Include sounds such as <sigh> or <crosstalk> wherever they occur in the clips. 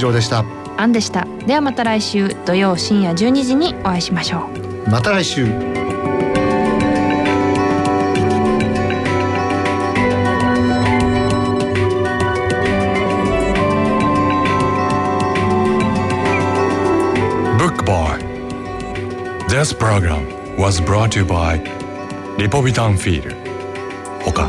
以上でした。アンでした。ではまた来週土曜深夜12時にお会いしましょう。また来週。Book Bar This program was brought to you by リポビタンフィール他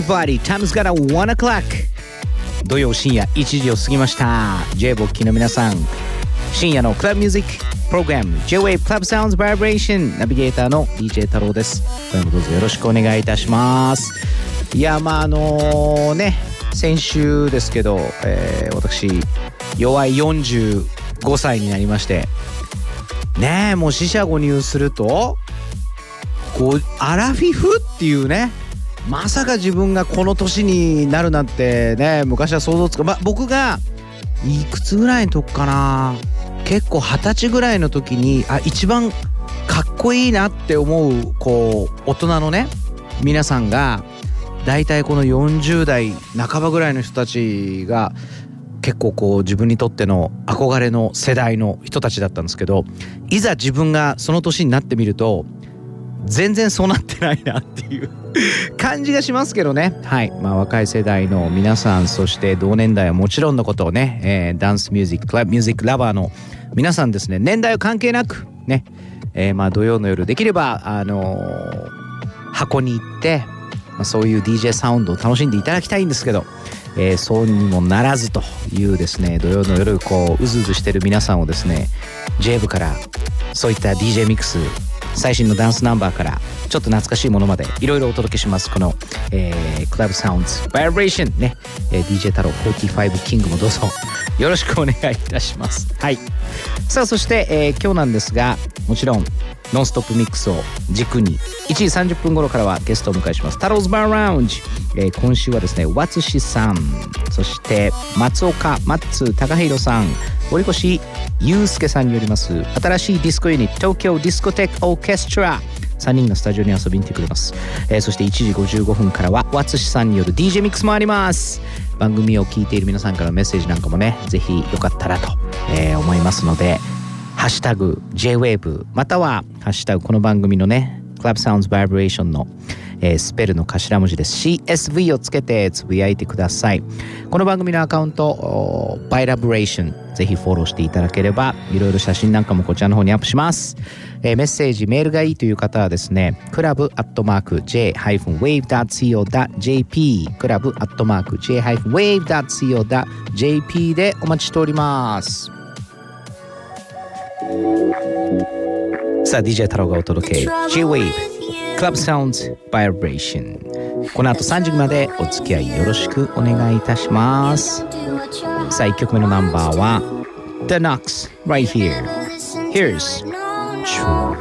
everybody. Time's got a one o'clock. 土曜深夜1時を過ぎました j ボッキーの皆さん深夜のクラブミュージックプログラム J-Wave Club Sounds Vibration ナビゲーターの DJ 太郎です今夜もどうぞよろしくお願いいたしますいやまああのね先週ですけど、えー私弱い45歳になりましてねえもう四捨五入するとこうアラフィフっていうねまさか自分がこの年になるなんてね昔は想像つか、ま、僕がいくつぐらいの時かな結構二十歳ぐらいの時にあ一番かっこいいなって思うこう大人のね皆さんが大体この40代半ばぐらいの人たちが結構こう自分にとっての憧れの世代の人たちだったんですけどいざ自分がその年になってみると全然そうなってないなっていう。感じがしますけどね。はい。まあ若い世代の皆さんそして同年代はもちろんのことをね、えーダンスミュージッククラブミュージックラバーの皆さんですね。年代を関係なくね、えーまあ土曜の夜できればあのー箱に行って、まあ、そういう DJ サウンドを楽しんでいただきたいんですけど、えーそうにもならずというですね土曜の夜こううずうずしてる皆さんをですね J 部からそういった DJ ミックス最新のダンスナンバーからちょっと懐かしいものまでいろいろお届けします。この、えー、クラブサウンズバイブレーションね、えー DJ 太郎45キングもどうぞ。よろしくお願いいたします。はい。さあそして、えー今日なんですがもちろんノンストップミックスを軸に1時30分頃からはゲストを迎えします。太郎ズバーラウンジ、えー今週はですねワツシさん。そして松岡マッツ高弘さん。堀越祐介さんによります新しいディスコユニット東京ディスコテックオーケストラ。3人がスタジオに遊びに来てくれます、えーそして1時55分からはワツシさんによる DJ ミックスもあります。番組を聞いている皆さんからのメッセージなんかもねぜひよかったらと、えー思いますのでハッシュタグ JWAVE またはハッシュタグこの番組のね Club Sounds Vibration の、えースペルの頭文字です。CSV をつけてつぶやいてください。この番組のアカウントおー Vibration ぜひフォローしていただければいろいろ写真なんかもこちらの方にアップします、えーメッセージメールがいいという方はですねクラブアットマーク J-Wave.co.jp クラブアットマーク J-Wave.co.jp でお待ちしております。さあ DJ 太郎がお届け J-Wave Club Sounds Vibration この後3時までお付き合いよろしくお願いいたしますさあ1曲目のナンバーは The Knox Right Here Here's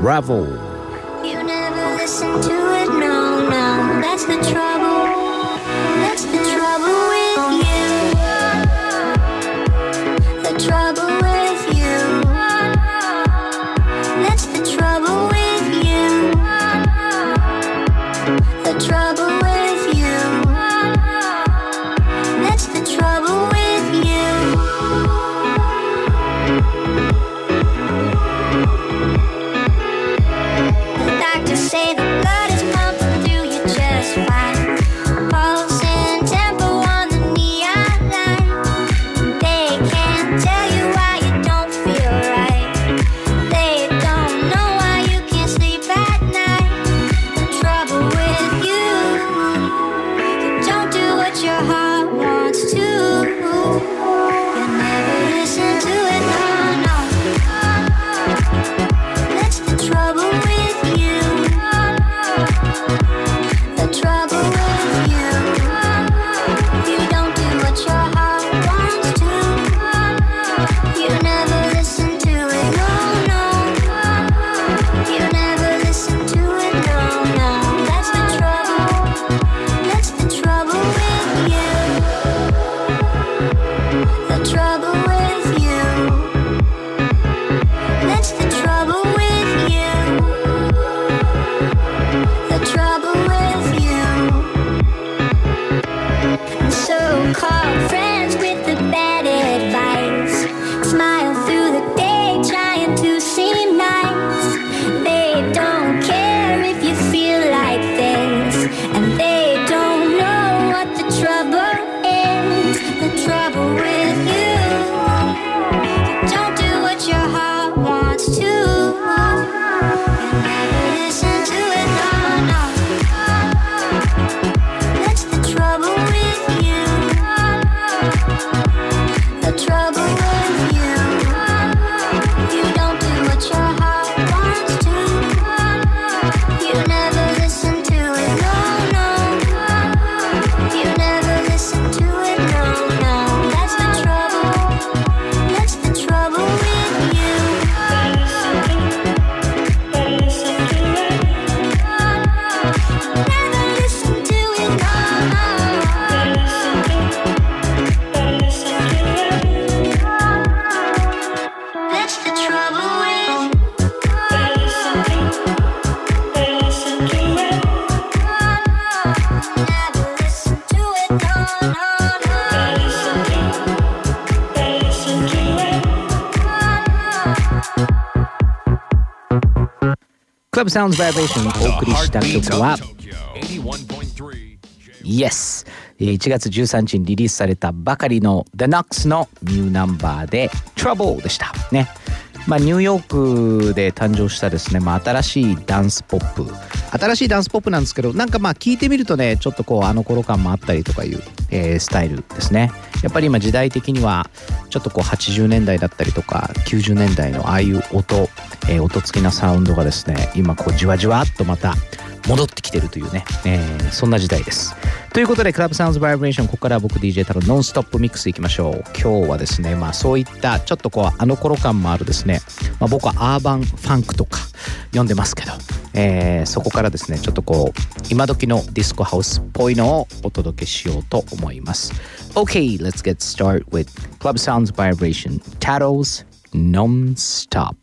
Travel You never listen to it, no, no. That's the trouble. ブサウンズバイブレーションお送りした曲は Yes. えー1月13日にリリースされたばかりの The Knox のニューナンバーで Trouble でした。ね。まあニューヨークで誕生したですね、まあ、新しいダンスポップ。新しいダンスポップなんですけどなんかまあ聞いてみるとねちょっとこうあの頃感もあったりとかいう、えースタイルですね。やっぱり今時代的にはちょっとこう80年代だったりとか90年代のああいう音、えー音付きなサウンドがですね今こうじわじわっとまた戻ってきてるというね、えーそんな時代です。ということでクラブサウンズバイブレーションここからは僕 DJ 太郎ノンストップミックスいきましょう。今日はですねまあそういったちょっとこうあの頃感もあるですね、まあ、僕はアーバンファンクとか読んでますけど、えーそこからですねちょっとこう今時のディスコハウスっぽいのをお届けしようと思います。OK let's get started with Club Sounds Vibration Tattles Non-Stop.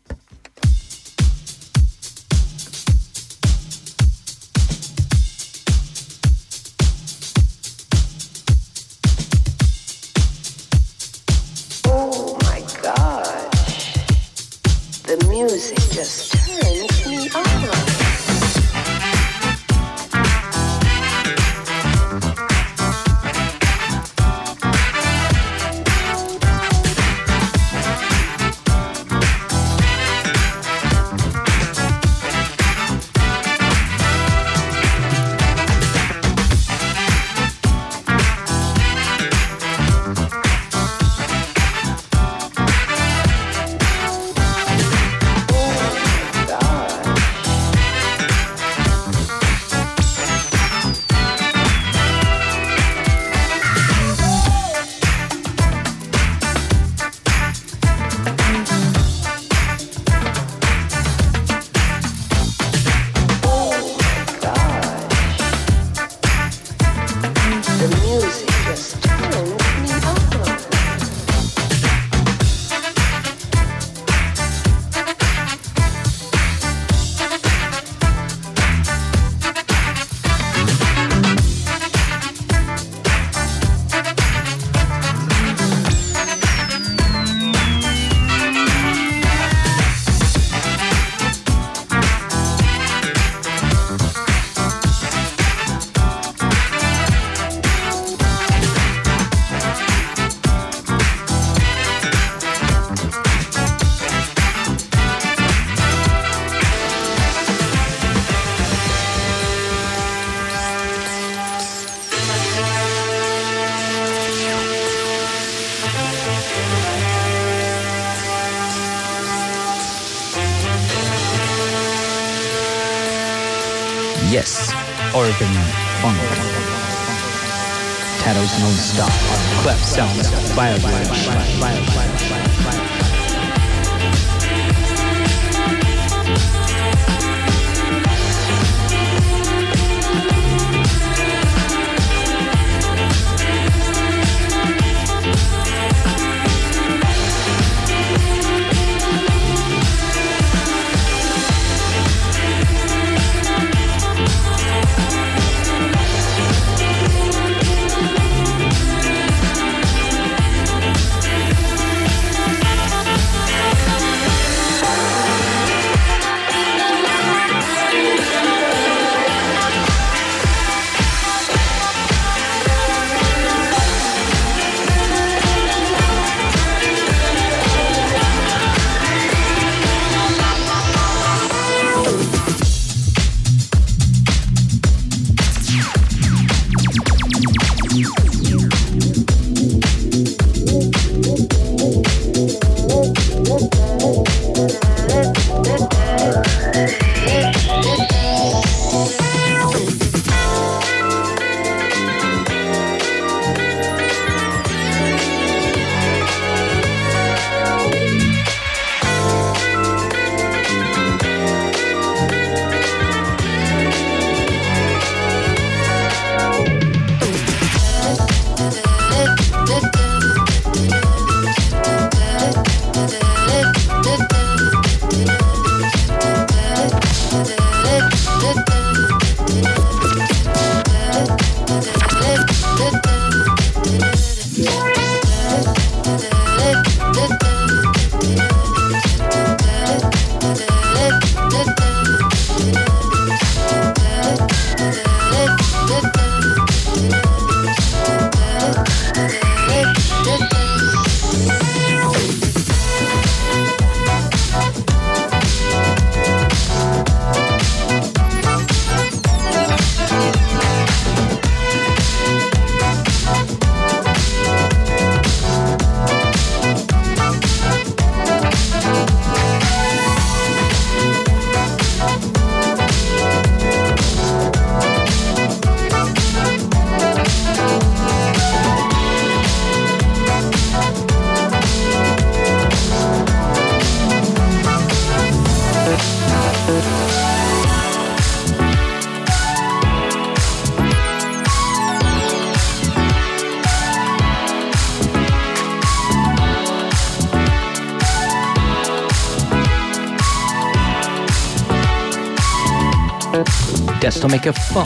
To make it fun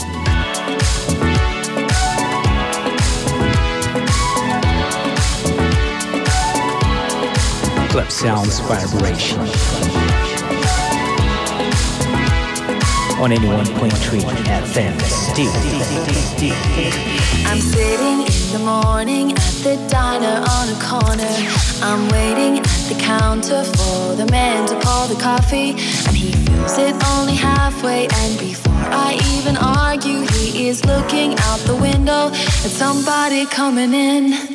Club Sounds Vibration on 81.3 FM still I'm sitting in the morning at the diner on a corner. I'm waiting at the counter for the man to pour the coffee, and he fills it only halfway. And before I even argue. He is looking out the window at somebody coming in.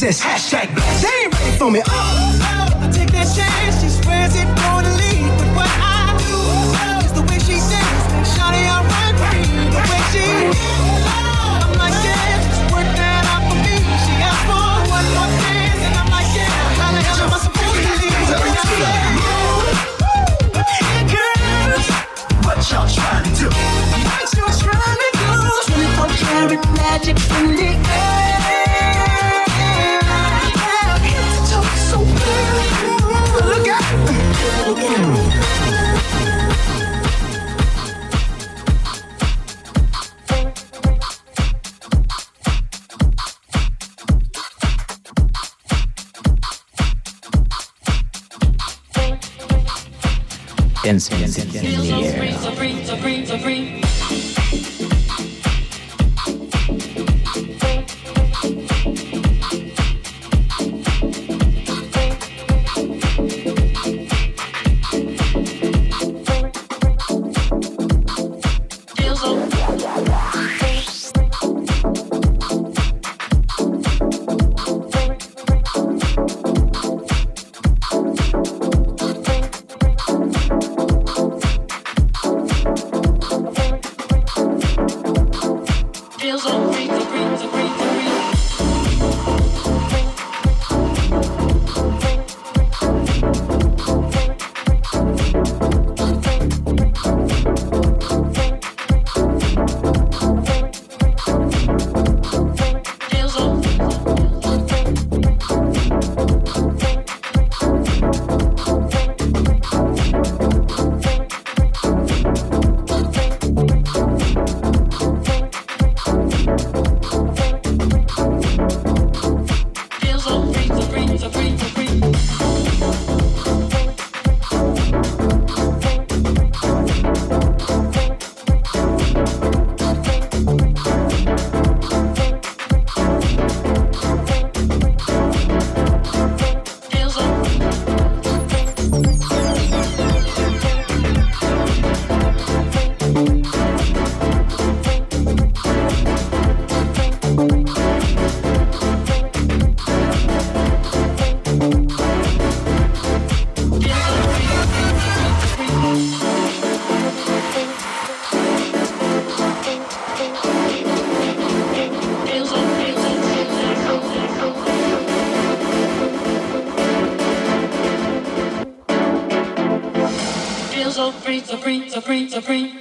Jesus. Hashtag blessed. They ain't ready for me. Oh, oh, I take that chance. She swears it gonna lead, but what I do is the way she sings. Shawty, I run free. The way she I'm like, yeah, just work that out for me. She asked for one more dance, and I'm like, yeah, how the hell am I supposed to leave? And I said, Girls, what y'all trying to do? What y'all trying to do? 24 karat magic in the air. Incense in the air. Free, so free, so free, so free.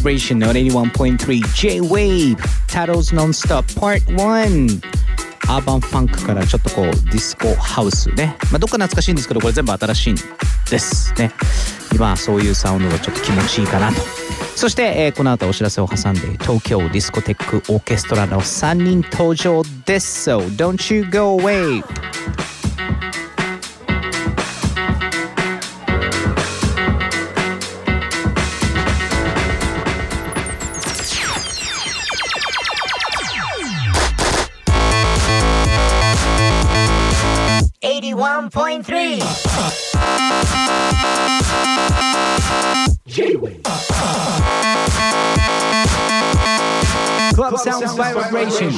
Vibration on 81.3 J-Wave. Taro's Non-Stop Part 1アーバンファンクからちょっとこうディスコハウスね、まあ、どっか懐かしいんですけどこれ全部新しいんですね。今はそういうサウンドがちょっと気持ちいいかなと。そして、えーこの後お知らせを挟んで東京ディスコテックオーケストラの3人登場です。So don't you go away. ラブサウンズバイブレーション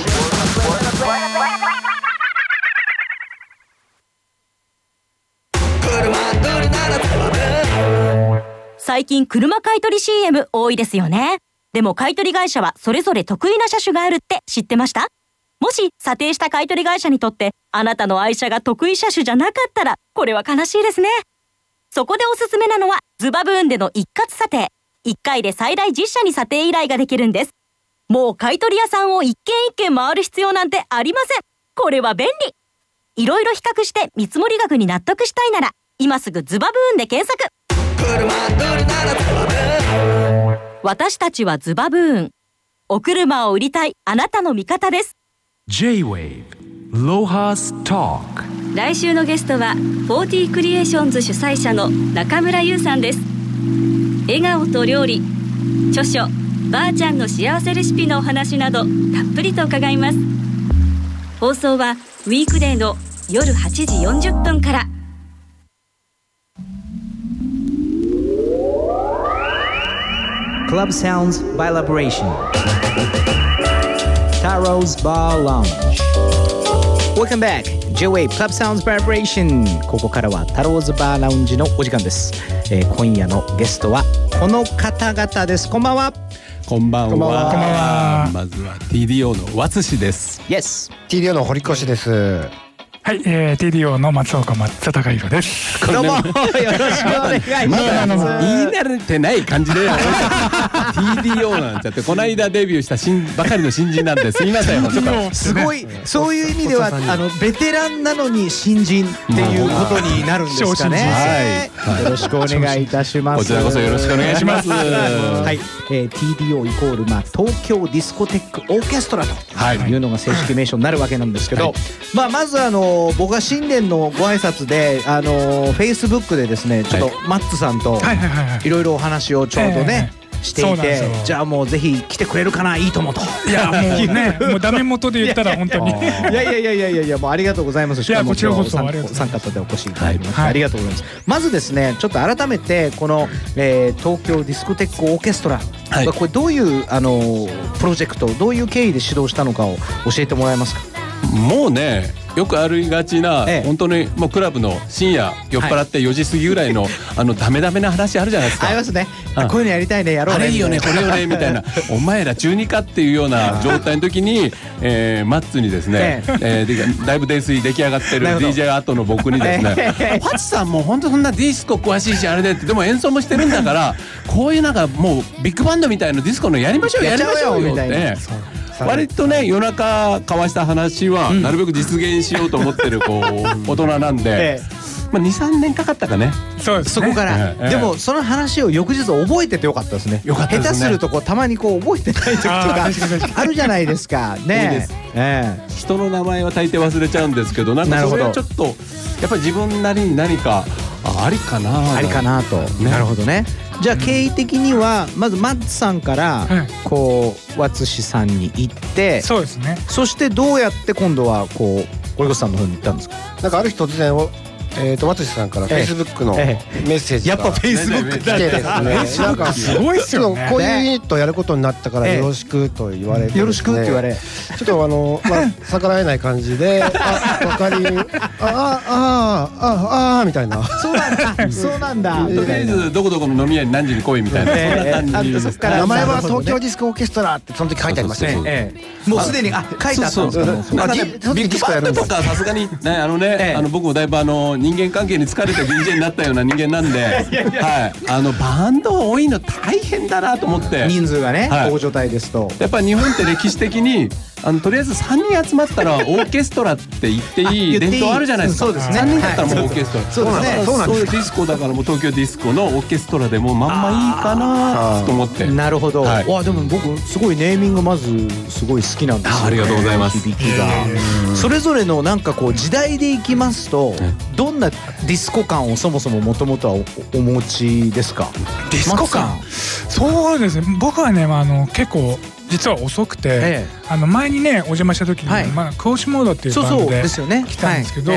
最近車買取 CM 多いですよね。でも買取会社はそれぞれ得意な車種があるって知ってました？もし査定した買取会社にとってあなたの愛車が得意車種じゃなかったらこれは悲しいですね。そこでおすすめなのはズバブーンでの一括査定。1回で最大10社に査定依頼ができるんです。もう買取屋さんを一軒一軒回る必要なんてありません。これは便利。いろいろ比較して見積もり額に納得したいなら今すぐズバブーンで検索。私たちはズバブーン。お車を売りたいあなたの味方です。J-Wave Lohas Talk 来週のゲストは40クリエーションズ主催者の中村優さんです笑顔と料理著書ばあちゃんの幸せレシピのお話などたっぷりと伺います。放送はウィークデーの夜8時40分から。Club Sounds by Liberation. Taro's Bar Lounge. Welcome back! ここからはタローズバーラウンジのお時間です、えー。今夜のゲストはこの方々です。こんばんはこんばんは,こんばんはまずは TDO の和津氏です。Yes!TDO の堀越です。はい、えー、TDO の松岡松高弘です。どうもよろしくお願いします、まだ言い慣れてない感じで TDO なんちゃってこの間デビューした新ばかりの新人なんですいません。ちょっと。すごいそういう意味ではあのベテランなのに新人っていうことになるんですかね。はい。よろしくお願いいたします。こちらこそよろしくお願いします。はい、えー、TDO イコールまあ東京ディスコテックオーケストラとはい。いうのが正式名称になるわけなんですけど、はい。まあまずあの僕は新年のご挨拶であの Facebook でですねちょっとマッツさんとはいはいはいはい。いろいろお話をちょうどね。ええしていてじゃあもうぜひ来てくれるかないいともといやもうね、もうダメ元で言ったら本当に。いやいやいやいやいやいやもうありがとうございます。しかもこちらこそ今日ありがとうございますお三方でお越しいただきまして、はいありがとうございます。まずですね、ちょっと改めてこの、えー東京ディスコテックオーケストラ、はいこれどういうあのプロジェクト、どういう経緯で始動したのかを教えてもらえますか？もうねよくありがちな、ええ。本当にもうクラブの深夜酔っ払って4時過ぎぐらいの、<laughs> あのダメダメな話あるじゃないですか。ありますね。うん。こういうのやりたいね、やろうね。あれいいよねこれよねみたいな。<laughs> お前ら中二かっていうような <laughs> 状態の時に、えーマッツにですね、えーでだいぶ泥酔出来上がってるなるほど。DJ 後の僕にですねえ「パチさんもう本当そんなディスコ詳しいしあれで」ってでも演奏もしてるんだからこういうなんかもうビッグバンドみたいなディスコのやりましょうやりましょうよっみたいな。て。割とね夜中交わした話は、なるべく実現しようと思ってるこう大人なんで、えまあ、23年かかったかね。そうですね。そこから、ええ。でもその話を翌日覚えててよかったですね。よかったですね。下手するとこうたまにこう覚えてない時とあかあるじゃないですか。いいねですええ。人の名前は大抵忘れちゃうんですけどなんかそれなるほど。はちょっとやっぱり自分なりに何かあありかなありかなと、ね。なるほどねじゃあ経緯的にはまずマッツさんからはいこうワツシさんに行ってそうですね。そしてどうやって今度はこう堀越さんの方に行ったんですか？なんかある日突然おえー、と松下さんからフええ。ェイスブックのえメッセージがやっぱフェイスブック来てですね。なんかすごいっすよね。こういうユニットやることになったからええよろしくと言われてね。よろしくって言われ。ちょっとあのまあ逆らえない感じであわかりあああああみたいな。そうなんだ。そうなんだ。とりあえずどこどこの飲み屋に何時に来いみたいな、名前は東京ディスコオーケストラってその時書いてありましたよそうそうええ。もうすでにあ書いてあったんですかもう。なんかねあディその時ビッグバンドとかさすがにねあのね、ええ。あの僕もだいぶあの人間関係に疲れて DJ になったような人間なんで、<laughs> はい、あのバンド多いの大変だなと思って。人数がね、はい。大所帯ですと。やっぱ日本って歴史的にあのとりあえず3人集まったら <laughs> オーケストラって言っていい伝統あるじゃないですか。そうですね。3人だったらもうオーケストラ。そうですね。そうなんです。ディスコだからもう東京ディスコのオーケストラでもまんまいいかなと思って。なるほど、はい。わでも僕すごいネーミングまずすごい好きなんですよ、ね、あありがとうございます。響きが。それぞれのなんかこう時代でいきますとえどんなディスコ感をそもそももともとはおお持ちですか？ディスコ感？そうですね。僕はね、まあ、あの結構実は遅くて、えあの前にねお邪魔した時に、はい。まあ、クオシモードっていうバンドでですよね。来たんですけど、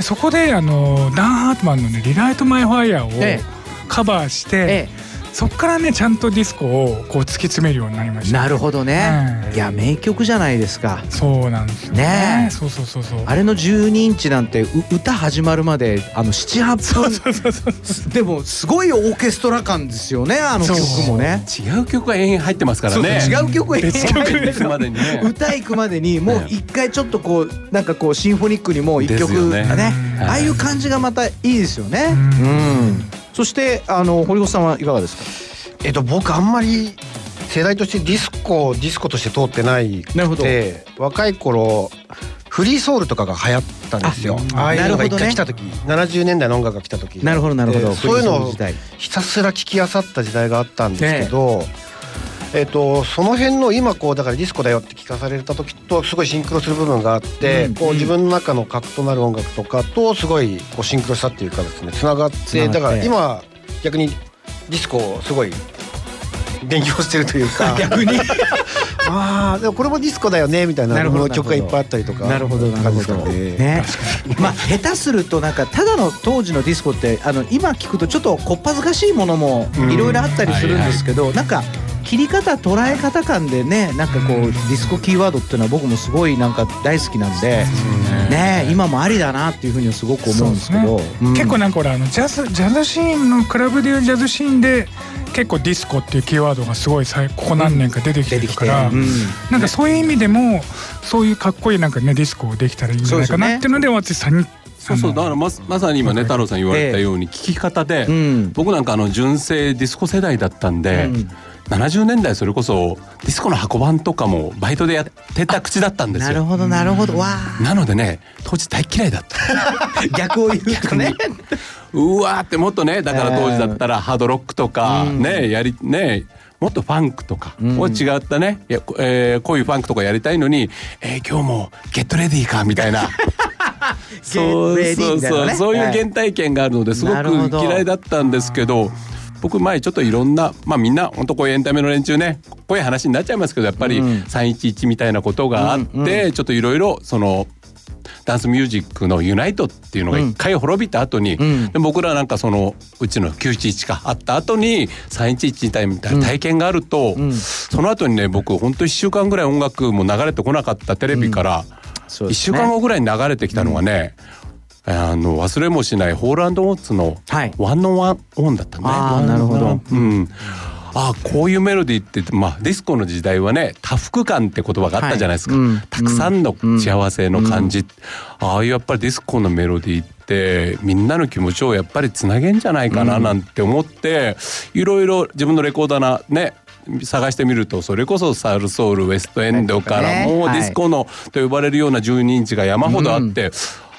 そこであのダン・ハートマンのね「 Relight My Fire」えをカバーして、えそこからねちゃんとディスコをこう突き詰めるようになりました。なるほどね、うんいや名曲じゃないですか。そうなんですよ。ね。ねえそうそうそうそう。あれの12インチなんてう歌始まるまであの78分。そうそうそうでもすごいオーケストラ感ですよねあの曲もね。違う曲が延々入ってますからそうね。違う曲が別曲行くまでにね。歌行くまでにもう一回ちょっとこうなんかこうシンフォニックにもう一曲ね。ね。うん。ああいう感じがまたいいですよね。ううんんそしてあの堀越さんはいかがですか？えっと僕あんまり世代としてディスコをディスコとして通ってないなるほどで若い頃フリーソウルとかが流行ったんですよ。あああいうのが一回来た時、70年代の音楽が来た時。なるほどなるほど。でそういうのをひたすら聞き漁った時代があったんですけど、えっとその辺の今こうだからディスコだよって聞かされた時とすごいシンクロする部分があって、うんこう自分の中の核となる音楽とかとすごいこうシンクロしたっていうかですねつながって。だから今逆にディスコをすごい勉強してるというか <laughs> 逆に。<laughs> ああでもこれもディスコだよねみたいな曲がいっぱいあったりとか。なるほどなるほど。ね。まあ下手するとなんかただの当時のディスコってあの今聞くとちょっとこっぱずかしいものもいろいろあったりするんですけど、なんか切り方捉え方感でねなんかこうディスコキーワードっていうのは僕もすごいなんか大好きなんでね。今もありだなっていうふうにはすごく思うんですけど、うん。結構なんか俺あのジャズジャズシーンのクラブでいうジャズシーンで結構ディスコっていうキーワードがすごいここ何年か出てきてるから、うん。なんかそういう意味でもそういうかっこいいなんかねディスコをできたらいいんじゃないかなっていうので私さんにそうそうだからままさに今ね太郎さん言われたように聞き方で、うん。僕なんかあの純正ディスコ世代だったんで、うん70年代それこそディスコの箱バンとかもバイトでやってた口だったんですよ。なるほどなるほど。わあ。なのでね当時大嫌いだった。<laughs> 逆を言うとね。うわーってもっとねだから当時だったらハードロックとか、うん。ねやりねもっとファンクとかうん。を違ったね、いやこえーこういうファンクとかやりたいのに、えー今日もゲットレディーかみたいな。<laughs> そうそうそう、そういうはい。原体験があるのですごく嫌いだったんですけど僕前ちょっといろんなまあみんな本当こういうエンタメの連中ねこういう話になっちゃいますけどやっぱりうん。311みたいなことがあって、うんうん。ちょっといろいろそのダンスミュージックのユナイトっていうのが一回滅びた後に、うん。で僕らなんかそのうちの911かあった後に311みたいな体験があると、うん。その後にね僕本当1週間ぐらい音楽も流れてこなかったテレビから、1そうですね。週間後ぐらいに流れてきたのがね、あの忘れもしないホールアンドウォッツのはい。ワンオンワンオンだったね。あーなるほど。うん。ああこういうメロディーってまあディスコの時代はね多幸感って言葉があったじゃないですか、はい。うん。たくさんの幸せの感じ、ああいうやっぱりディスコのメロディーってみんなの気持ちをやっぱりつなげんじゃないかななんて思って、いろいろ自分のレコード棚ね探してみるとそれこそサルソウルウエストエンドからねもうディスコのと呼ばれるような12インチが山ほどあって、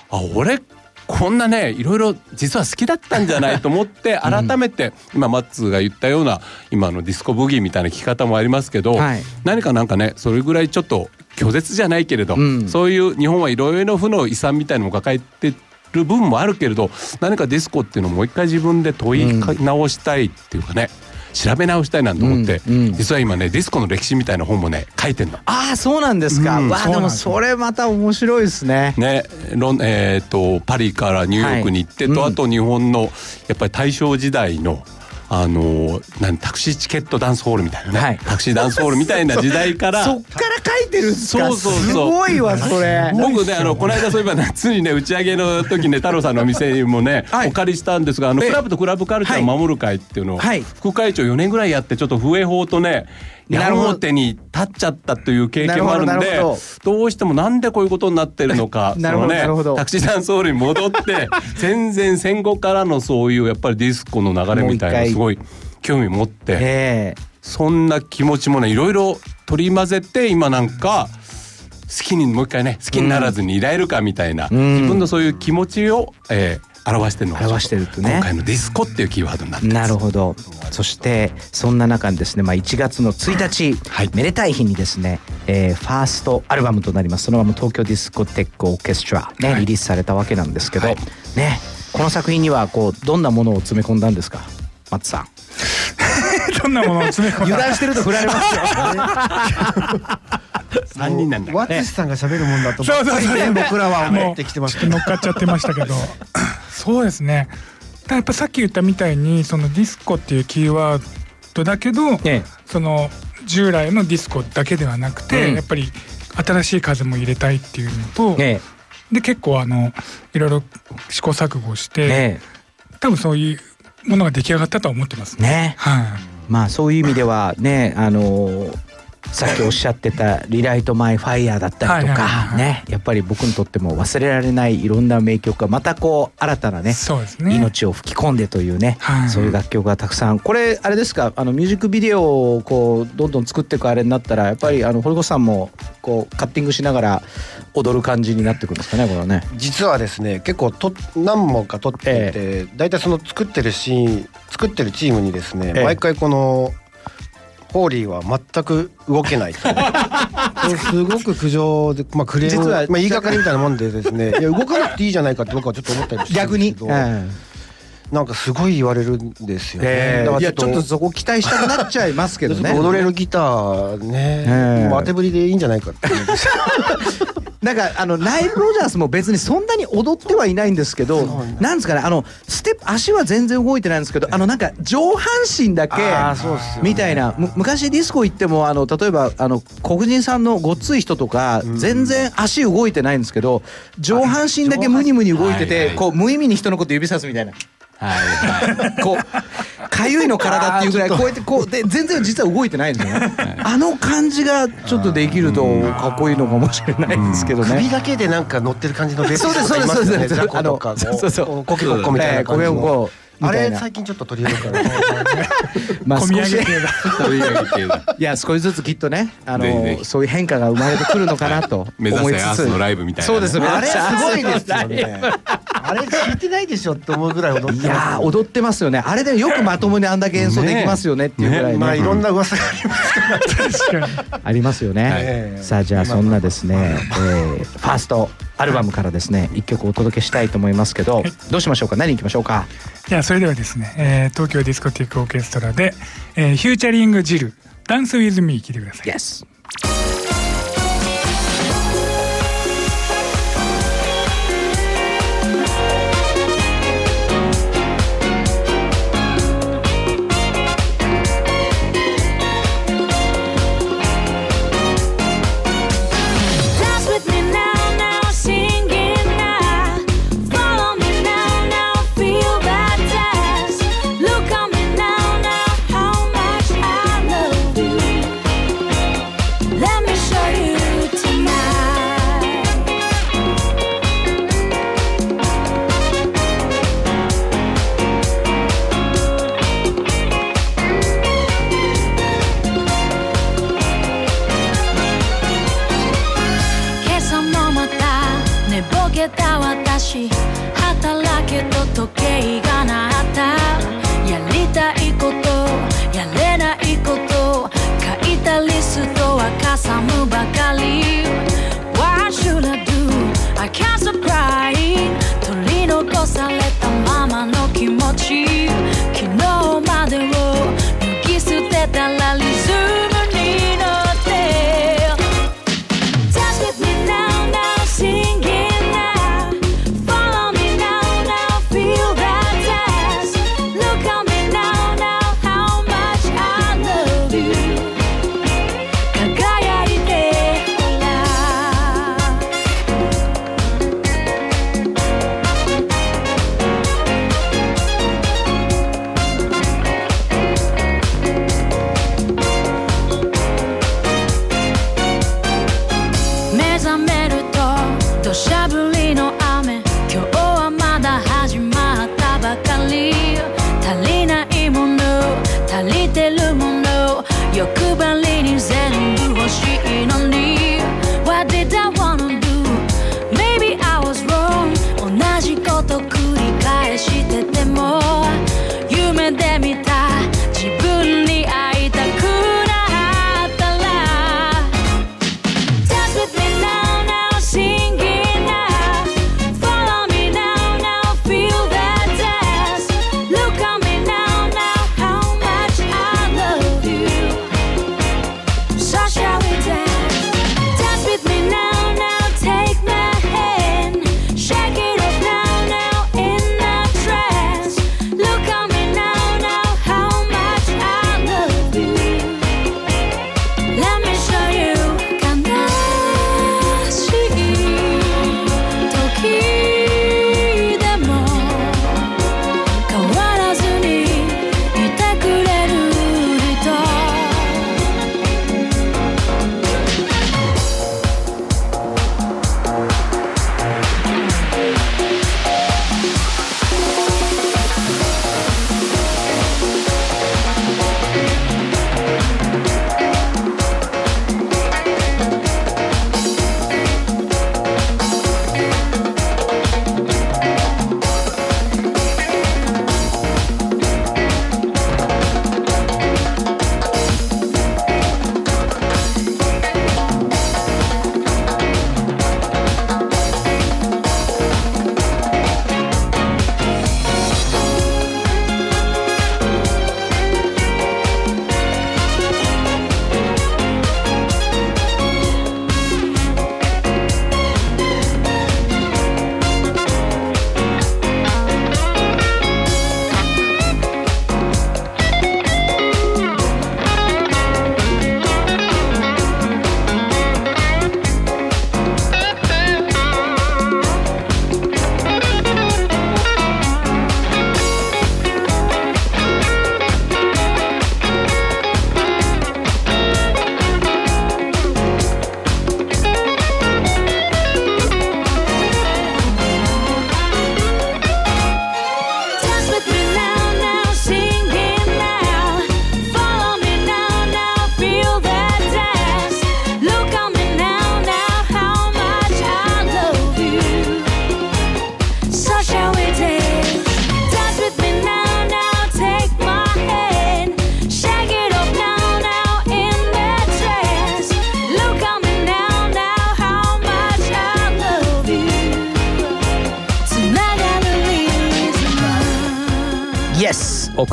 あ俺こんなねいろいろ実は好きだったんじゃないと思って <laughs> 改めて、今マッツーが言ったような今のディスコブギーみたいな聞き方もありますけど、はい。何かなんかねそれぐらいちょっと拒絶じゃないけれど、うん。そういう日本はいろいろな負の遺産みたいのも抱えてる部分もあるけれど何かディスコっていうのをもう一回自分で問い直したいっていうかね、調べ直したいなんて思って、うんうん。実は今ねディスコの歴史みたいな本もね書いてんの。ああそうなんですか、うん。わあでもそれまた面白いですね。ね、ロンえー、とパリからニューヨークに行ってと、はい。うん。あと日本のやっぱり大正時代のあのなんタクシーチケットダンスホールみたいなね、はい。タクシーダンスホールみたいな時代から。<laughs> そっからいてるんですか？そうそうそう。すごいわそれ。<laughs> 僕ねあのこの間そういえば夏にね打ち上げの時ね太郎さんのお店にもね、<laughs> はい。お借りしたんですがあのえクラブとクラブカルチャーを守る会っていうのを、はい。副会長4年ぐらいやってちょっと笛法とねど矢面に立っちゃったという経験もあるんでどうしてもなんでこういうことになってるのかなるほどねタクシーダンスホールに戻って戦前戦後からのそういうやっぱりディスコの流れみたいなすごい興味持って。そんな気持ちもねいろいろ取り混ぜて今なんか好きにもう一回ね好きにならずにいられるかみたいな、ん自分のそういう気持ちを、えー表してるのが表してるとね。今回のディスコっていうキーワードになってえます。なるほど。そしてそんな中にですね、まあ、1月の1日、はい。めでたい日にですね、えーファーストアルバムとなります。そのまま東京ディスコテックオーケストラ、ねはい。リリースされたわけなんですけど、はい。ねこの作品にはこうどんなものを詰め込んだんですか松さん？<laughs> どんなものを詰め込んだ？油断してると振られますよ。<laughs> 3人なんだ。ワツシさんが喋るもんだとそうそうそう。ね僕らは思もうってきてますちょっと乗っかっちゃってましたけど <laughs> そうですね。やっぱさっき言ったみたいにそのディスコっていうキーワードだけど、えその従来のディスコだけではなくて、うん。やっぱり新しい風も入れたいっていうのと、えで結構あのいろいろ試行錯誤しえて、ね多分そういうものが出来上がったとは思ってますえね。はい、まあそういう意味ではねあのーさっきおっしゃってた「リライト・マイ・ファイヤー」だったりとかはいねやっぱり僕にとっても忘れられないいろんな名曲がまたこう新たなねそうですね。命を吹き込んでというね、はい。そういう楽曲がたくさん。これあれですかあのミュージックビデオをこうどんどん作っていくあれになったらやっぱりあの堀越さんもこうカッティングしながら踊る感じになってくるんですかねこれはね。実はですね結構と何本か撮っていて、大体その作ってるシーン作ってるチームにですね、ええ。毎回このホーリーは全く動けないすごく苦情で、まあ、クレーム実はまあ、言いがかりみたいなもんでですね。<laughs> いや動かなくていいじゃないかって僕はちょっと思ったりしてるん逆に、ですけどうんなんかすごい言われるんですよね、えー。いやちょっとそこ期待したくなっちゃいますけどね。踊れるギターね、ええもう当てぶりでいいんじゃないかって思うんですよなんかあのナイル・ロジャースも別にそんなに踊ってはいないんですけどなんですかねあのステップ足は全然動いてないんですけどあのなんか上半身だけみたいなむ昔ディスコ行ってもあの例えばあの黒人さんのごっつい人とか全然足動いてないんですけど上半身だけムニムニ動いててこう無意味に人のこと指さすみたいな。こうかゆいの体っていうぐらいこうやってこうで全然実は動いてないんですよね。あの感じがちょっとできるとかっこいいのかもしれないですけどね。首だけでなんか乗ってる感じのベースそうですそうですいますよねそうです。ザコとかあのそうそうそうコケコッコみたいな感じえーコケコッのコみあれ最近ちょっと取り入れるから。<laughs> まあ少し取り上げ系だ。<laughs> いや少しずつきっとねあぜひぜひ。のそういう変化が生まれてくるのかなと目 <laughs> 指思いつつ。せアースのライブみたいなそうですあれすごいですよね。ね。あれ聞いてないでしょって思うぐらい踊っていやますー踊ってますよね。あれでよくまともにあんだけ演奏できますよねっていうぐらいね。まあいろんな噂がありますから確かにありますよね、はい。さあじゃあそんなですね、えーファーストアルバムからですね一曲お届けしたいと思いますけどどうしましょうか？何いきましょうか？じゃあそれではですね、えー東京ディスコティックオーケストラで、えー featuring ジル Dance with Me 聞いてください。Yes.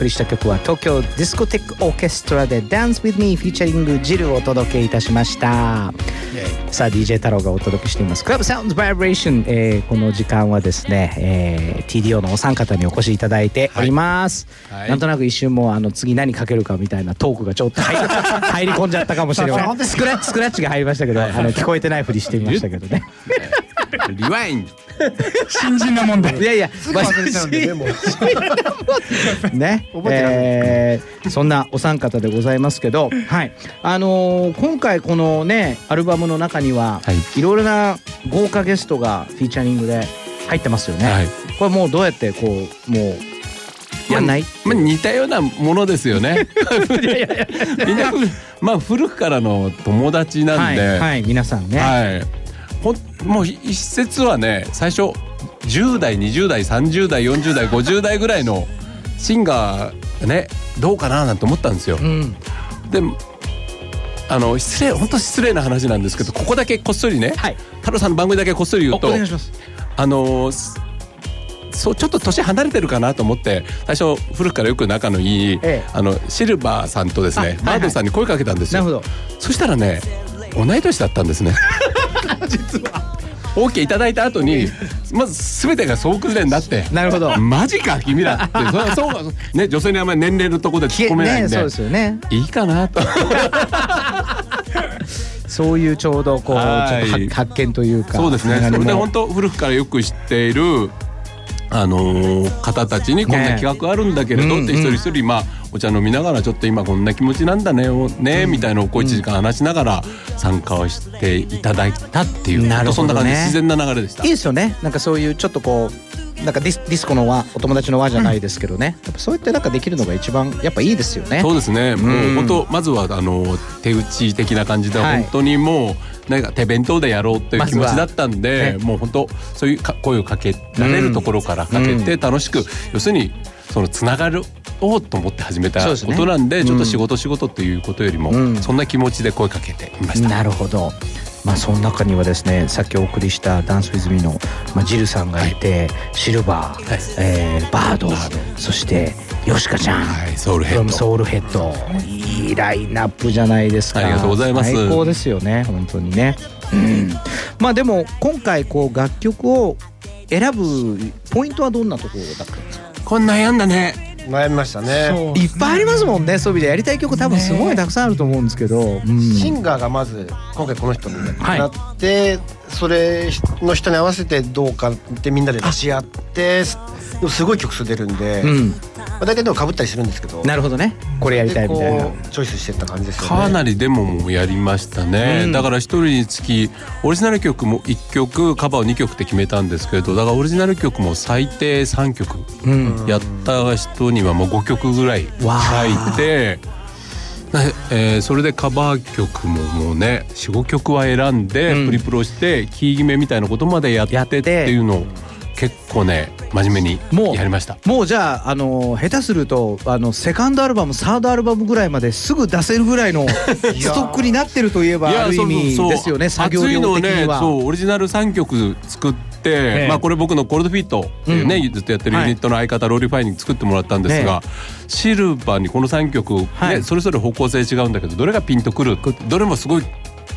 送りした曲は東京ディスコテックオーケストラで Dance with Me featuring ジルをお届けいたしました。さあ DJ 太郎がお届けしています。Club Sounds Vibration、えーこの時間はですね、えー TDO のお三方にお越しいただいております、はい。なんとなく一瞬もうあの次何かけるかみたいなトークがちょっと入 <laughs> り込んじゃったかもしれないスクラッチスクラッチが入りましたけどあの聞こえてないふりしてみましたけどね。 Rewind新人なもんで。いやいやすぐ忘れちゃうんでねも。う <laughs> ね、覚えてない。えーそんなお三方でございますけど、はい、あのー今回このねアルバムの中には、はい。い、ろいろな豪華ゲストがフィーチャリングで入ってますよね。はい。これもうどうやってこうもうやんない？まあ、似たようなものですよね。<laughs> みんなまあ古くからの友達なんはい、で、はい、はい、皆さんね。ほんもう一説はね最初10代20代30代40代50代ぐらいのシンガーがねどうかななんて思ったんですよ。うん、であの失礼本当失礼な話なんですけどここだけこっそりね、はい、太郎さんの番組だけこっそり言おうと。あのすそうちょっと年離れてるかなと思って最初古くからよく仲のいい、ええ。あのシルバーさんとですねあはいはい。バードさんに声かけたんですよ。そしたらね同い年だったんですね。<laughs> 実は OK いただいた後に <laughs> まず全てが総崩れになってなるほど。マジか君らって <laughs> そそうね女性にあんまり年齢のところで突っ込めないんで、ね、そうですよね。いいかなと <laughs> そういうちょうどこうちょっとはい発発見というか。そうですね。それで本当古くからよく知っている。あのー方たちにこんなね企画あるんだけれどうんって一人一人まあお茶飲みながらちょっと今こんな気持ちなんだねおねみたいなのをこう1時間話しながら参加をしていただいたっていうなるほどね。そんな感じ。で自然な流れでした。いい。ですよね。なんかそういうちょっとこうなんかディスディスコの輪お友達の輪じゃないですけどね、やっぱそうやってなんかできるのが一番やっぱいいですよね。そうですね。もうん。う本当まずはあの手打ち的な感じではい。本当にもうなんか手弁当でやろうっていう気持ちだったんで、まずもう本当そういうか声をかけられるところからかけて楽しく、要するにそのつながるおうと思って始めたこそうですね。となんでちょっと仕事仕事っていうことよりも、うん。そんな気持ちで声かけていました。なるほどまあその中にはですねさっきお送りした「ダンスウィズミの、まあ、ジルさんがいて、シルバー、はい。えーバードそしてヨシカちゃん、はい、ソウルヘッド。ソウルヘッド。いいラインナップじゃないですか。ありがとうございます。最高ですよね本当にね、うん、まあでも今回こう楽曲を選ぶポイントはどんなところだったんですか？こんな悩んだね。悩みましたね。いっぱいありますもんね。そういう意味でやりたい曲多分すごいたくさんあると思うんですけど、うん。シンガーがまず今回この人になって、それの人に合わせてどうかってみんなで出し合ってでもすごい曲数出るんで、うん、まあ、大体でもかぶったりするんですけどなるほどね。これやりたいみたいなチョイスしてった感じですよね。かなりデモもやりましたね、うん。だから一人につきオリジナル曲も1曲カバーを2曲って決めたんですけどだからオリジナル曲も最低3曲うん。やった人にはもう5曲ぐらいわあ。書いて、ね <laughs> えーそれでカバー曲ももうね45曲は選んでうんプリプロしてキー決めみたいなことまでやってやっていうのを結構ね真面目にもうやりました。もうじゃああの下手するとあのセカンドアルバムサードアルバムぐらいまですぐ出せるぐらいの <laughs> ストックになってるといえばある意味ですよね作業量的には。そうオリジナル3曲作って、ええまあこれ僕の Cold Feet っていうね、ずっとやってるユニットの相方、ローリーファインに作ってもらったんですが、シルバーにこの3曲、ねはい。それぞれ方向性違うんだけどどれがピンとくるどれもすごい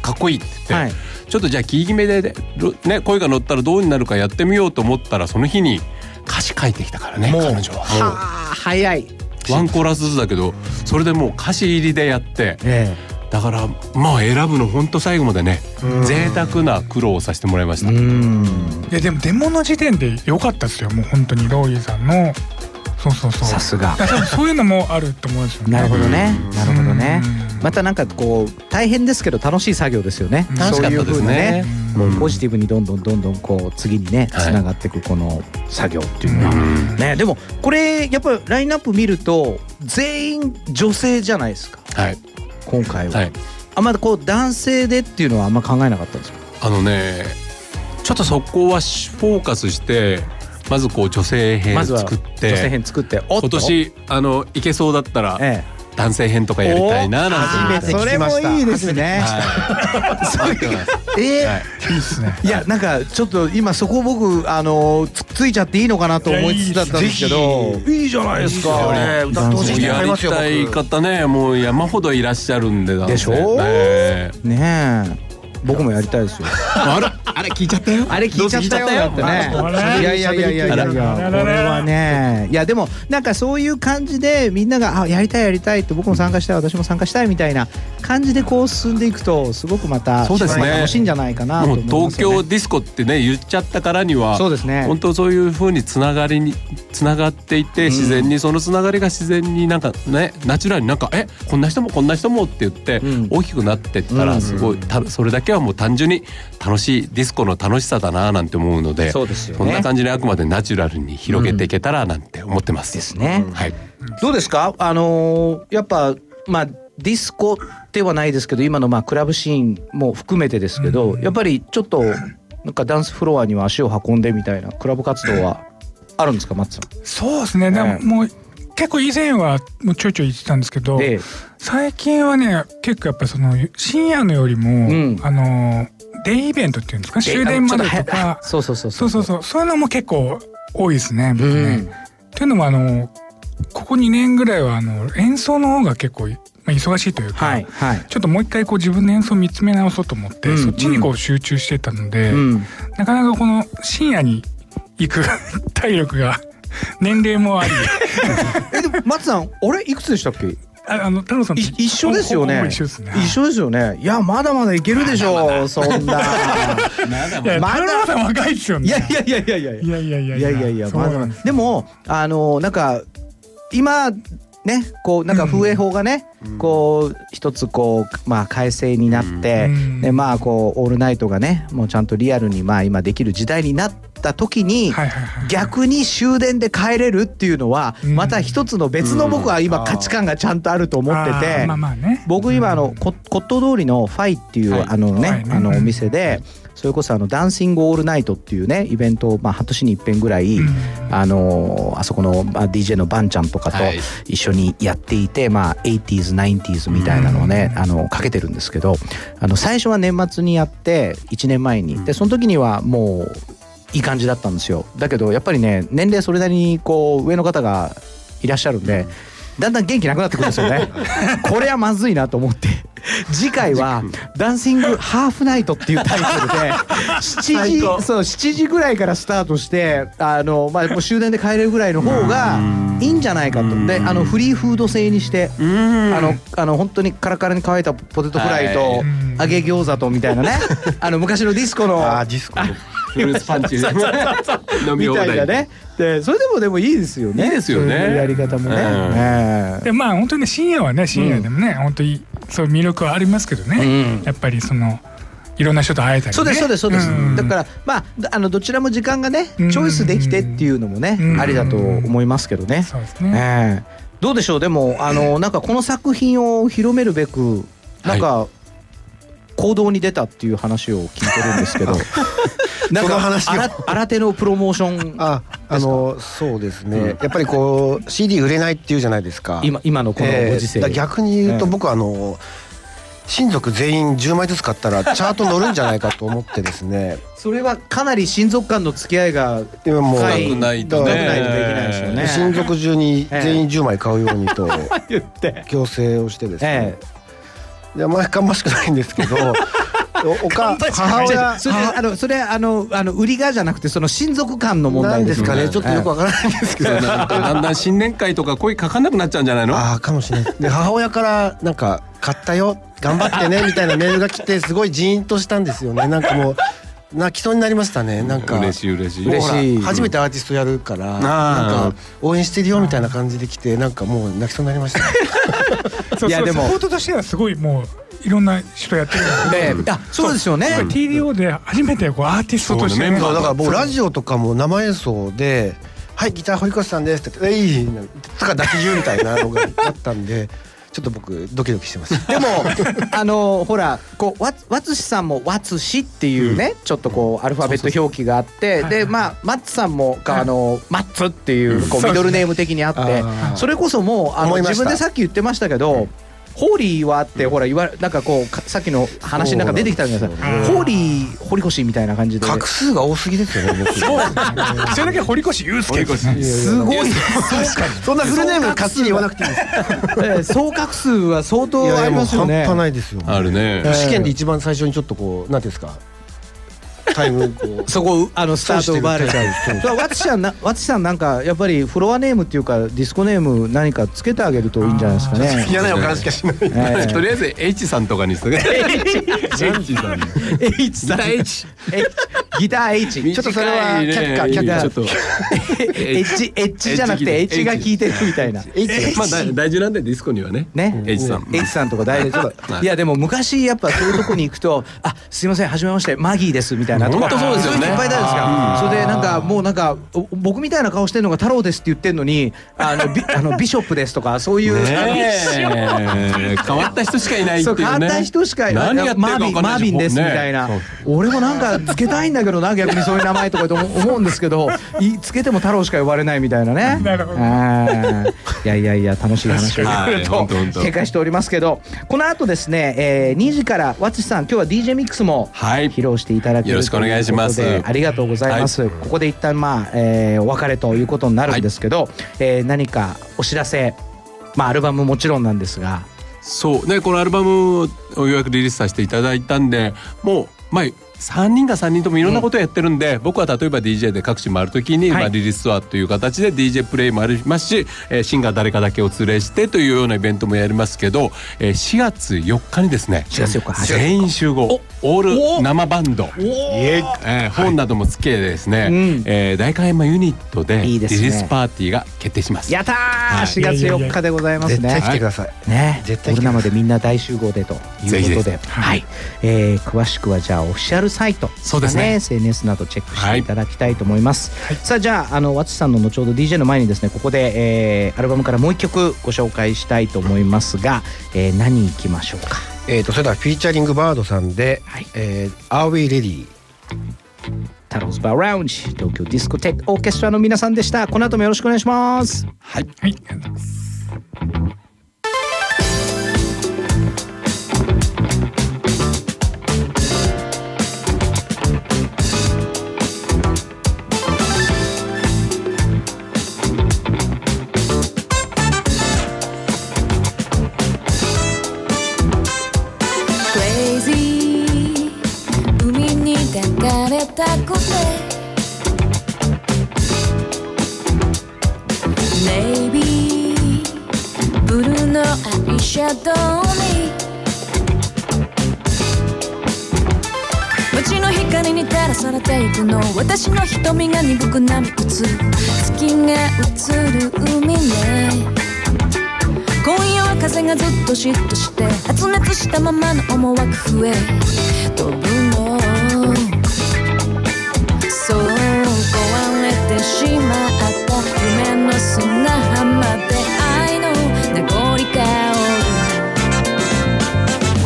かっこいいって言って、はい。ちょっとじゃあキー決めで、ろね、声が乗ったらどうになるかやってみようと思ったらその日に歌詞書いてきたからね彼女は。はあ早い。ワンコーラスずつだけどそれでもう歌詞入りでやってえだからまあ選ぶの本当最後までね贅沢な苦労をさせてもらいました。いやでもデモの時点で良かったですよもう本当にローリーさんの。そうそうそう。さすが。そういうのもあると思うんですよ。ねなるほどね。なるほどね。うん。またなんかこう大変ですけど楽しい作業ですよね。楽しかったですねそういうポジティブにどんどんどんどんこう次にねはいつながっていくこの作業っていうのは、うん。ねでもこれやっぱりラインナップ見ると全員女性じゃないですか。はい今回は、はい。あんまこう男性でっていうのはあんま考えなかったんですか？あのねちょっとそこはしフォーカスしてまずこう女性編まずは作っ女性て編作って今年あのいけそうだったらえ男性編とかやりたいななんて思って。初めて聞きました。それもいいですね。はい。<laughs> えーはいいいですねい。やなんかちょっと今そこ僕あのつっついちゃっていいのかなと思いつつだったんですけど。いいじゃないですか。ね歌ってほしいやりたい僕方ねもう山ほどいらっしゃるんででしょねねえ。僕もやりたいですよ。<laughs> あれあれ聞いちゃったよ。あれ聞いちゃったよ。だってね。いやいやいやいや。いやこれはね。いやでもなんかそういう感じでみんながあやりたいやりたいって僕も参加したい私も参加したいみたいな感じでこう進んでいくとすごくまたそうですね。楽しいんじゃないかなと思いますよね。東京ディスコってね言っちゃったからにはそうですね。本当そういう風につながりにつながっていて自然にそのつながりが自然になんかねナチュラルになんかえこんな人もこんな人もって言ってうん。大きくなってったらすごいたそれだけはもう単純に楽しいディスコの楽しさだななんて思うのでそうですよね。こんな感じであくまでナチュラルに広げていけたらなんて思ってます。ですね。はい。どうですか？あのーやっぱまあディスコではないですけど今のまあクラブシーンも含めてですけど、やっぱりちょっとなんかダンスフロアには足を運んでみたいなクラブ活動はあるんですか松さそうですね。でええ。ももう結構以前はもうちょいちょい言ってたんですけどん。で最近はね結構やっぱその深夜のよりも、ん。あのデイイベントっていうんですか？終電までとか。そうそうそうそう。そうそうそう。いうのも結構多いですね。僕ね。うんというのもあのここ2年ぐらいはあの演奏の方が結構、まあ、忙しいというか、はいはい。ちょっともう一回こう自分の演奏を見つめ直そうと思って、うんそっちにこう集中してたので、うん。なかなかこの深夜に行く <laughs> 体力が年齢もあり。<laughs> えでも松さんあれいくつでしたっけ？ああの太郎さん一緒ですよね。一緒ですね。一緒ですよね。いやまだまだいけるでしょう。そんな。いやまだ。太郎さん若いですよね。いやいやいやいやいや。いやいやいやいや。いやまだでもあのなんか今ねこうなんか風営法がね、こう一つこうまあ改正になって、うん。でまあこうオールナイトがねもうちゃんとリアルにまあ今できる時代になった時に、逆に終電で帰れるっていうのは、うん。また一つの別の僕は今価値観がちゃんとあると思ってて、僕今あのこ骨董通りのファイっていう、はい。あのね、あのお店でそれこそあのダンシングオールナイトっていうねイベントをまあ半年に一遍ぐらい、うん。あのあそこのまあ DJ のバンちゃんとかとはい。一緒にやっていて、まあ 80s、90s みたいなのをね、あのかけてるんですけどあの最初は年末にやって1年前に。でその時にはもういい感じだったんですよ。だけどやっぱりね年齢それなりにこう上の方がいらっしゃるんで、だんだん元気なくなってくるんですよね。<laughs> これはまずいなと思って次回は「ダンシングハーフナイト」っていうタイトルで <laughs> 7時そう7時ぐらいからスタートしてあの、まあ、もう終電で帰れるぐらいの方がいいんじゃないかと。であのフリーフード制にしてあのあの本当にカラカラに乾いたポテトフライとはい。揚げ餃子とみたいなね。あの昔のディスコのあーディスコフルーツパンチ。で <laughs> 飲みみ放題。たいなね。でそれでもでもいいですよね。いいですよね。やり方もね、でまあ本当にね深夜はね深夜でもね、本当にそういう魅力はありますけどね、うん。やっぱりそのいろんな人と会えたりね。そうですそうですそうです、ん。だからまあだあのどちらも時間がねチうん。ョイスできてっていうのもね、うん。ありだと思いますけどね、そうですね、ええ。どうでしょう？でもあのなんかこの作品を広めるべくなんか、行動に出たっていう話を聞いてるんですけど。<laughs> なんかその話を。新新手のプロモーションああのそうですね、やっぱりこう CD 売れないっていうじゃないですか。今今のこのご時世、えー逆に言うとええ。僕はあの親族全員10枚ずつ買ったらチャート乗るんじゃないかと思ってですね。それはかなり親族間の付き合いが今もう深深くないとね。だからないとできないですよね。親族中に全員10枚買うようにと <laughs> 言って。強制をしてですね。えいやまあかましくないんですけどお母え親。それあのそれあのあの売りがじゃなくてその親族間の問題ですかね。ちょっとよくわからないんですけど。なんかだんだん新年会とか声かかんなくなっちゃうんじゃないの？ああかもしれない。で母親からなんか「買ったよ。頑張ってね」<laughs> みたいなメールが来てすごいジーンとしたんですよね。なんかもう泣きそうになりましたね。なんか嬉しい嬉しい。嬉しい。初めてアーティストやるからなんか応援してるよみたいな感じで来てなんかもう泣きそうになりました。<laughs> いやでもサポートとしてはすごいもういろんな人やってるん。で <laughs> え。えあそうですよね。TDO で初めてこうアーティストとして。そう。ねメンだから僕ラジオとかも生演奏で「はいギター堀越さんです」って「えい!」とか抱き中みたいなのがあったんでち <laughs> ちょっと僕ドキドキしてます。<laughs> でもあのほらこうわわつしさんもわつしっていうね、ちょっとこうアルファベット表記があってでまあマッツさんもかあのマッツっていうこうミドルネーム的にあってそれこそもうあの自分でさっき言ってましたけど。ホーリーはあってほら言わなんかこうかさっきの話の中出てきたじゃないですか。そうホーリー堀越みたいな感じで。画数が多すぎですよね僕。それだけ堀越祐介すごい。そんなフルネームかっちり言わなくていいですええ総画数は相当ありますよね。半端ないですよ。あるね。えー試験で一番最初にちょっとこうなんていうんですかタイムこう <laughs> そこあのスタート奪われちゃうそうそうわつしさんなわつしさんなんかやっぱりフロアネームっていうかディスコネーム何かつけてあげるといいんじゃないですかね。<laughs> 嫌な予感しかしない。ええ。<laughs> とりあえず H さんとかにする H さん。H さん H えギター H ちょっとそれは却下却下。ちょっと。エッジエッジじゃなくて H が効いてるみたいな。まあ大大事なんでディスコにはね。ね、H さん。H さんとか大事ちょっとはい。いやでも昔やっぱそういうとこに行くと「あすいませんはじめましてマギーです」みたいなとか。本当そうですよね。い人いっぱいいたんですか。それでなんかもうなんかお僕みたいな顔してるのが太郎ですって言ってるのに <laughs> あのビあのビショップですとかそういう、変わった人しかいないっていうね。そう変わった人しかいない。マービンマービンですみたいな、ね俺もなんかつけたいんだけどな逆にそういう名前とかと思思うんですけどいつけても太郎しか呼ばれないみたいなね。なるほど。いやいやいや楽しい話をいろいろはいと本当本当。展開しておりますけどこの後ですね、えー、2時からわつしさん今日は DJ ミックスもはい。披露していただけるしくお願いします。ありがとうございます、ここで一旦まあ、えーお別れということになるんですけど、えー何かお知らせまあアルバムもちろんなんですが。そう。ねこのアルバムをようやくリリースさせていただいたんでもうまあ3人が3人ともいろんなことをやってるんで、僕は例えば DJ で各地回るときに、はい。まあ、リリースツアーという形で DJ プレイもありますし、えーシンガー誰かだけを連れしてというようなイベントもやりますけど、えー4月4日にですね4月4日はい。全員集合オール生バンドええー本などもつけですね、うん。えー大観山ユニットでリリいいですね。ースパーティーが決定します。やったー、はい。4月4日でございます絶対ね来てください。ね。絶対来て俺生でみんな大集合でということで。はい、えー詳しくはじゃあオフィシャルサイトそうですね。SNS などチェックしていただきたいと思います、さあじゃああのワッツさんの後ほど DJ の前にですねここで、えーアルバムからもう一曲ご紹介したいと思いますが、えー何いきましょうか？えーとそれではフィーチャリングバードさんではい「えー Are We Ready?」Taro's Bar Lounge 東京ディスコテックオーケストラの皆さんでした。この後もよろしくお願いします。はい。はいありがとうございます抱かれたくて。ネイビーブルーのアイシャドウに。街の光に照らされていくの私の瞳が鈍く波打つ月が映る海ね。今夜は風がずっとしっとして発熱したままの思惑増え。飛ぶしまった。夢の砂浜で愛の名残香る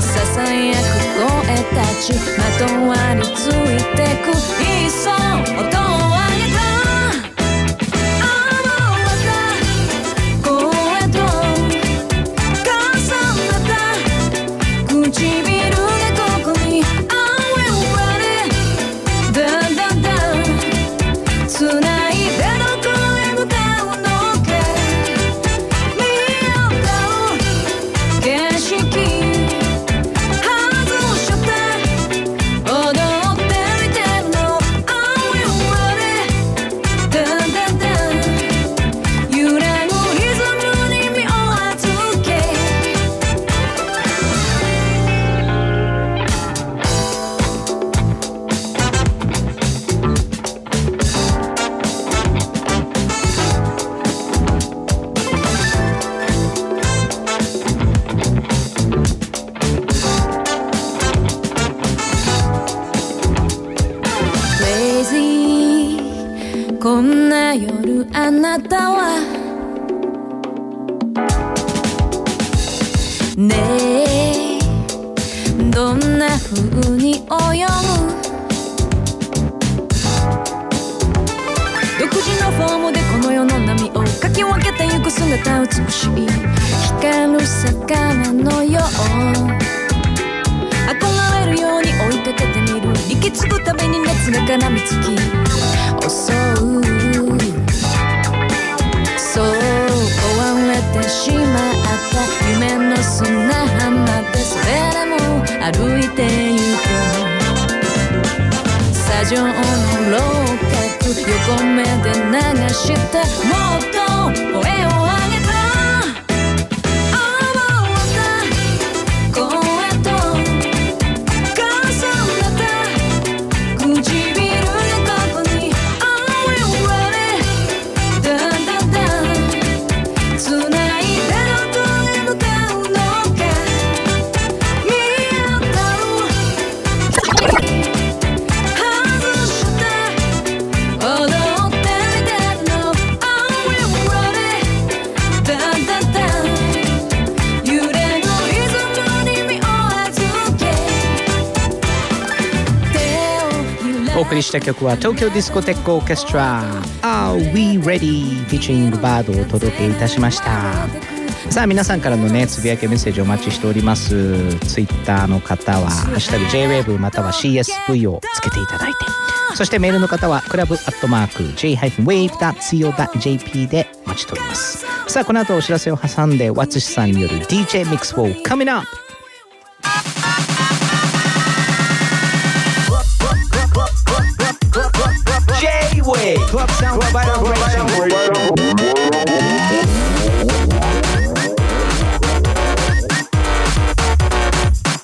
ささやく声たち。まとわりついてく。いっそ曲は東京ディスコテックオーケストラ Are We Ready? featuring バードをお届けいたしました。さあ皆さんからのねつぶやきメッセージお待ちしております。ツイッターの方は「ハッシュタグ #JWAVE」または CSV をつけていただいて。そしてメールの方はクラブアットマーク J-Wave.co.jp でお待ちしております。さあこの後お知らせを挟んでわつしさんによる DJ ミックス4 coming up Club Sound Vibration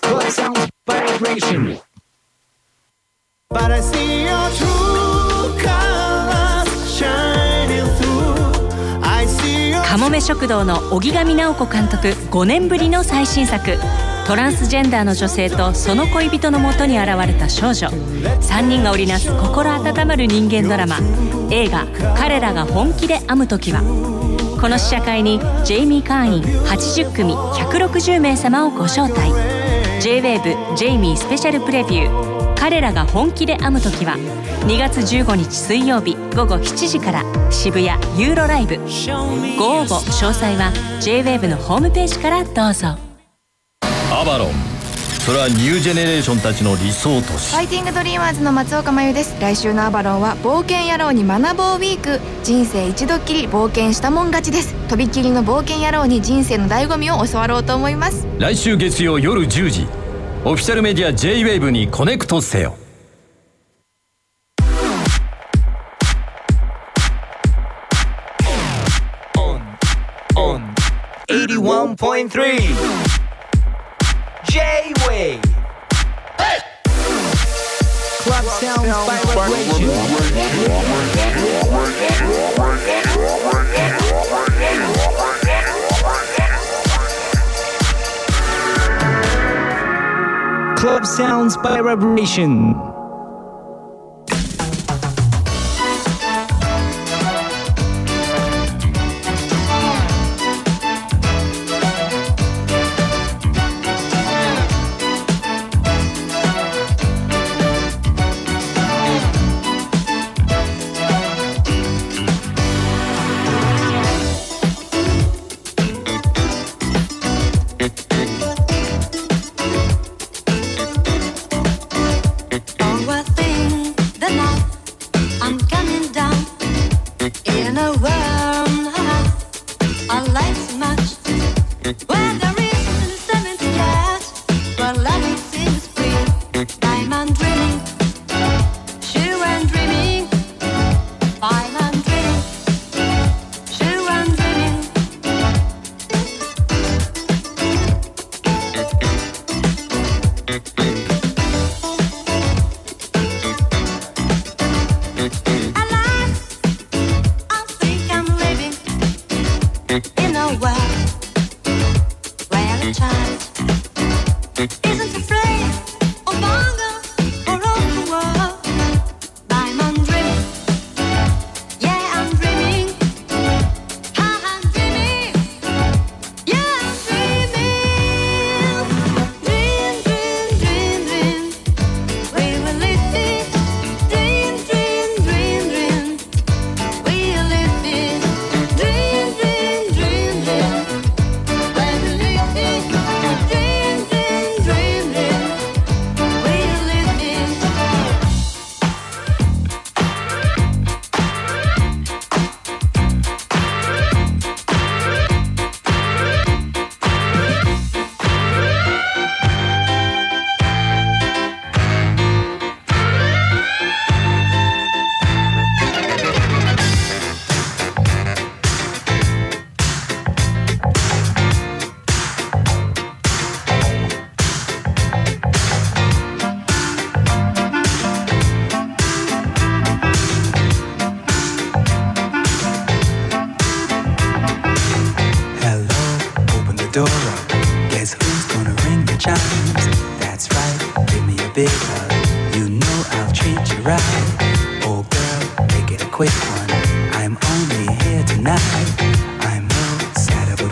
Club Sound Vibration But I see your true colors shining through. I see your かもめ食堂の荻上直子監督5年ぶりの最新作トランスジェンダーの女性とその恋人のもとに現れた少女。3人が織りなす心温まる人間ドラマ。映画「彼らが本気で編む時は」この試写会にジェイミー会員80組160名様をご招待。JWAVE ジェイミースペシャルプレビュー彼らが本気で編む時は。2月15日水曜日午後7時から渋谷ユーロライブ。ご応募詳細は JWAVE のホームページからどうぞ。アバロン。それはニュージェネレーションたちの理想都市。ファイティングドリーマーズの松岡真優です。来週のアバロンは冒険野郎に学ぼうウィーク。人生一度きり冒険したもん勝ちです。とびきりの冒険野郎に人生の醍醐味を教わろうと思います。来週月曜夜10時オフィシャルメディア JWAVE にコネクトせよ。81.3 J-Wave Club Sound Vibration Club Sounds by Vibration「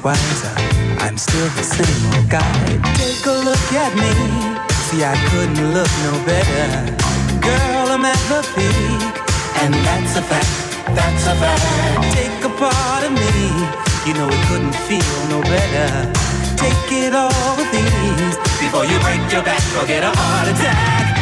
wiser. I'm still the same old guy. Take a look at me. See, I couldn't look no better. Girl, I'm at the peak. And that's a fact, that's a fact. Take a part of me. You know it couldn't feel no better. Take it all with ease. Before you break your back or get a heart attack.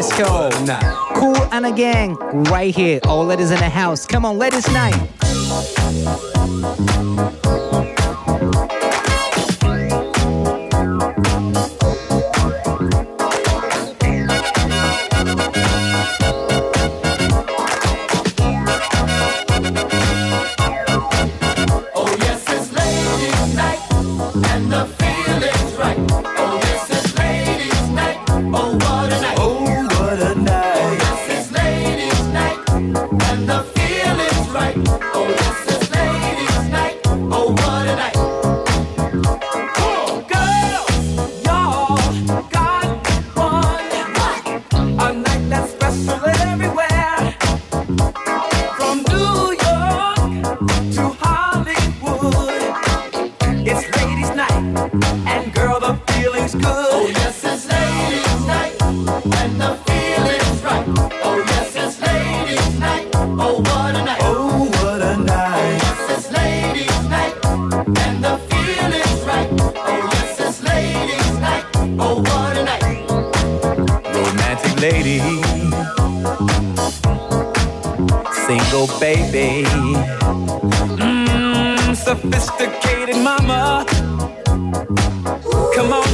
Disco. Cool and a gang right here. All ladies in the house. Come on, ladies night.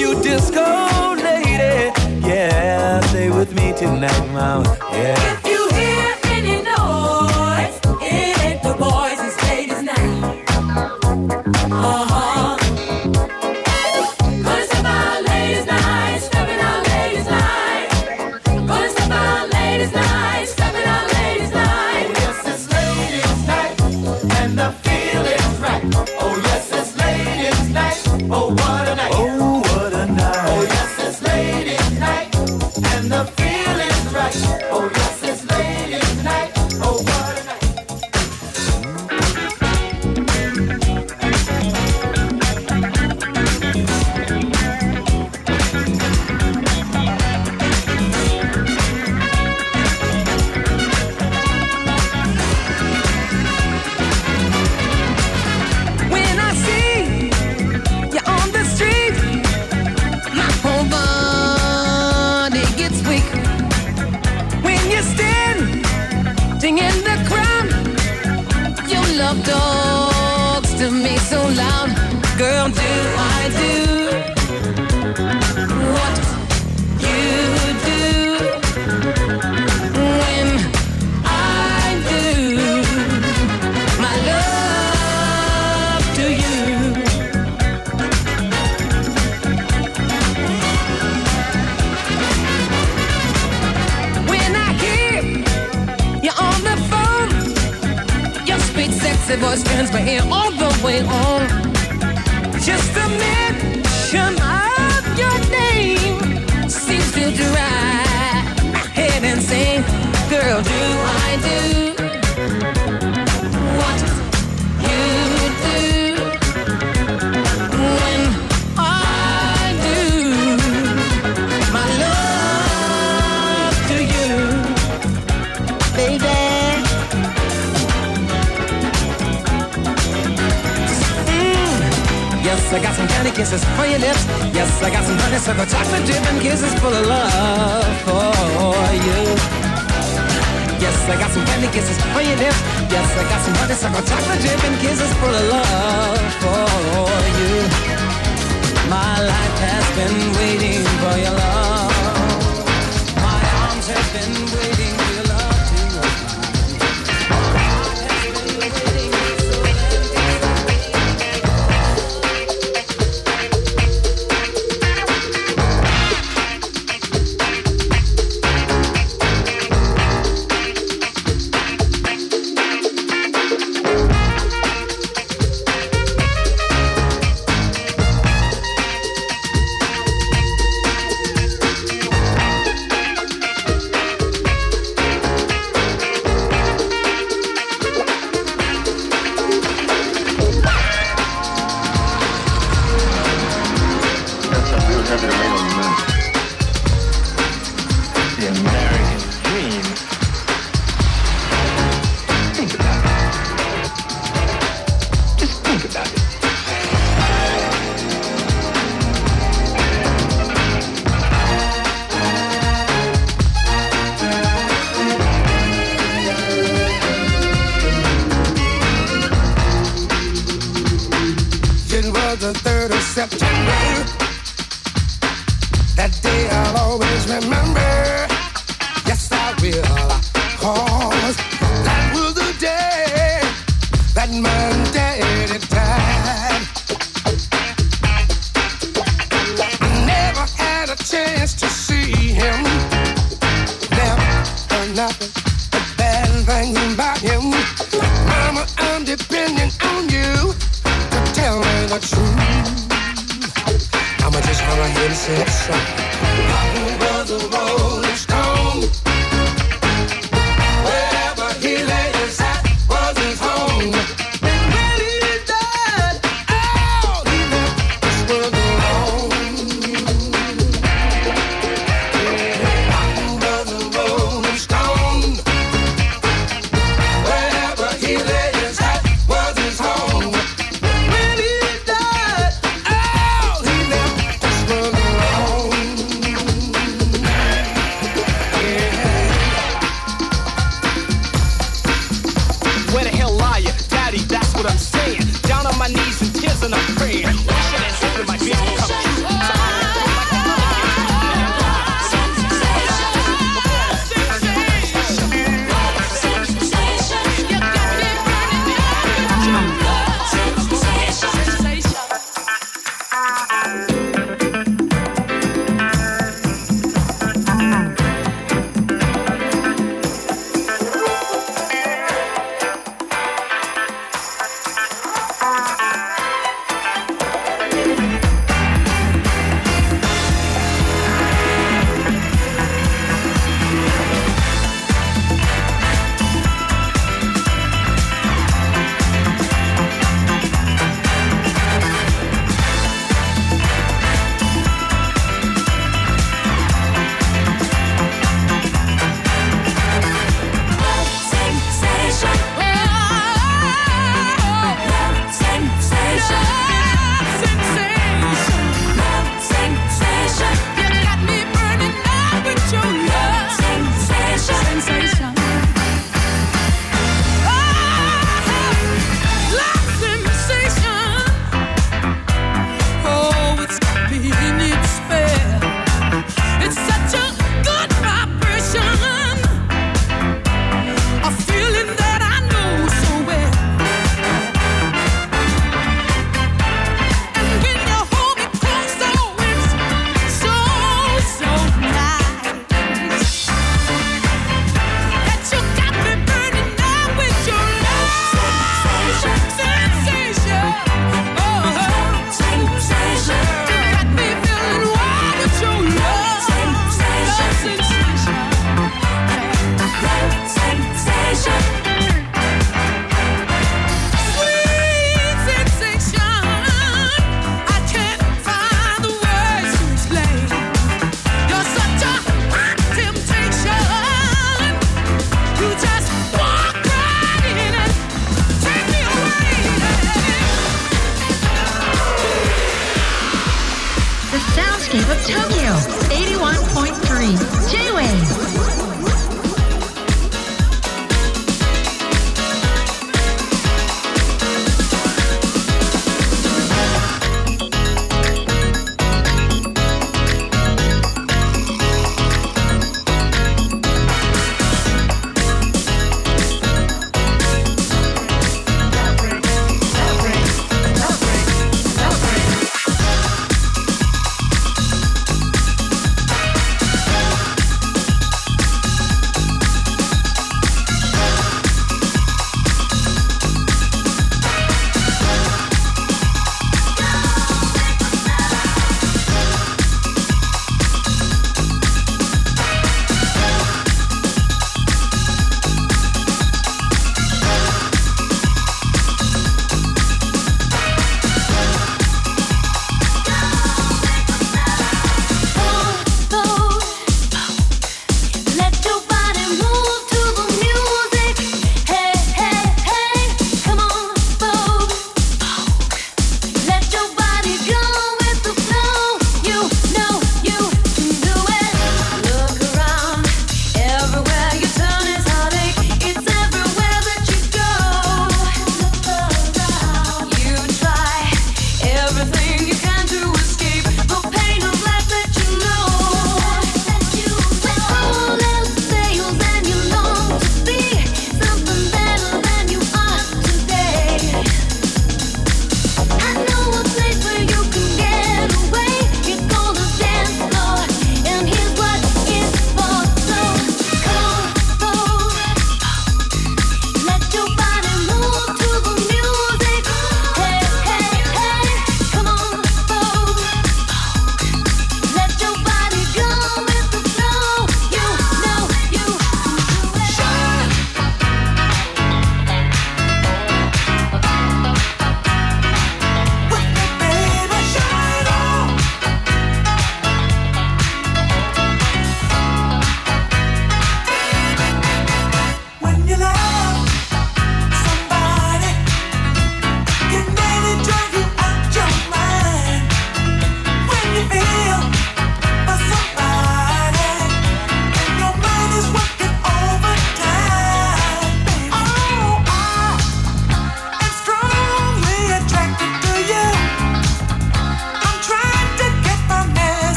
you disco lady. Yeah, stay with me tonight, mama. Yeah.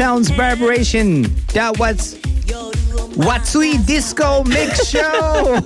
Sounds Vibration. That was What's We Disco Mix Show.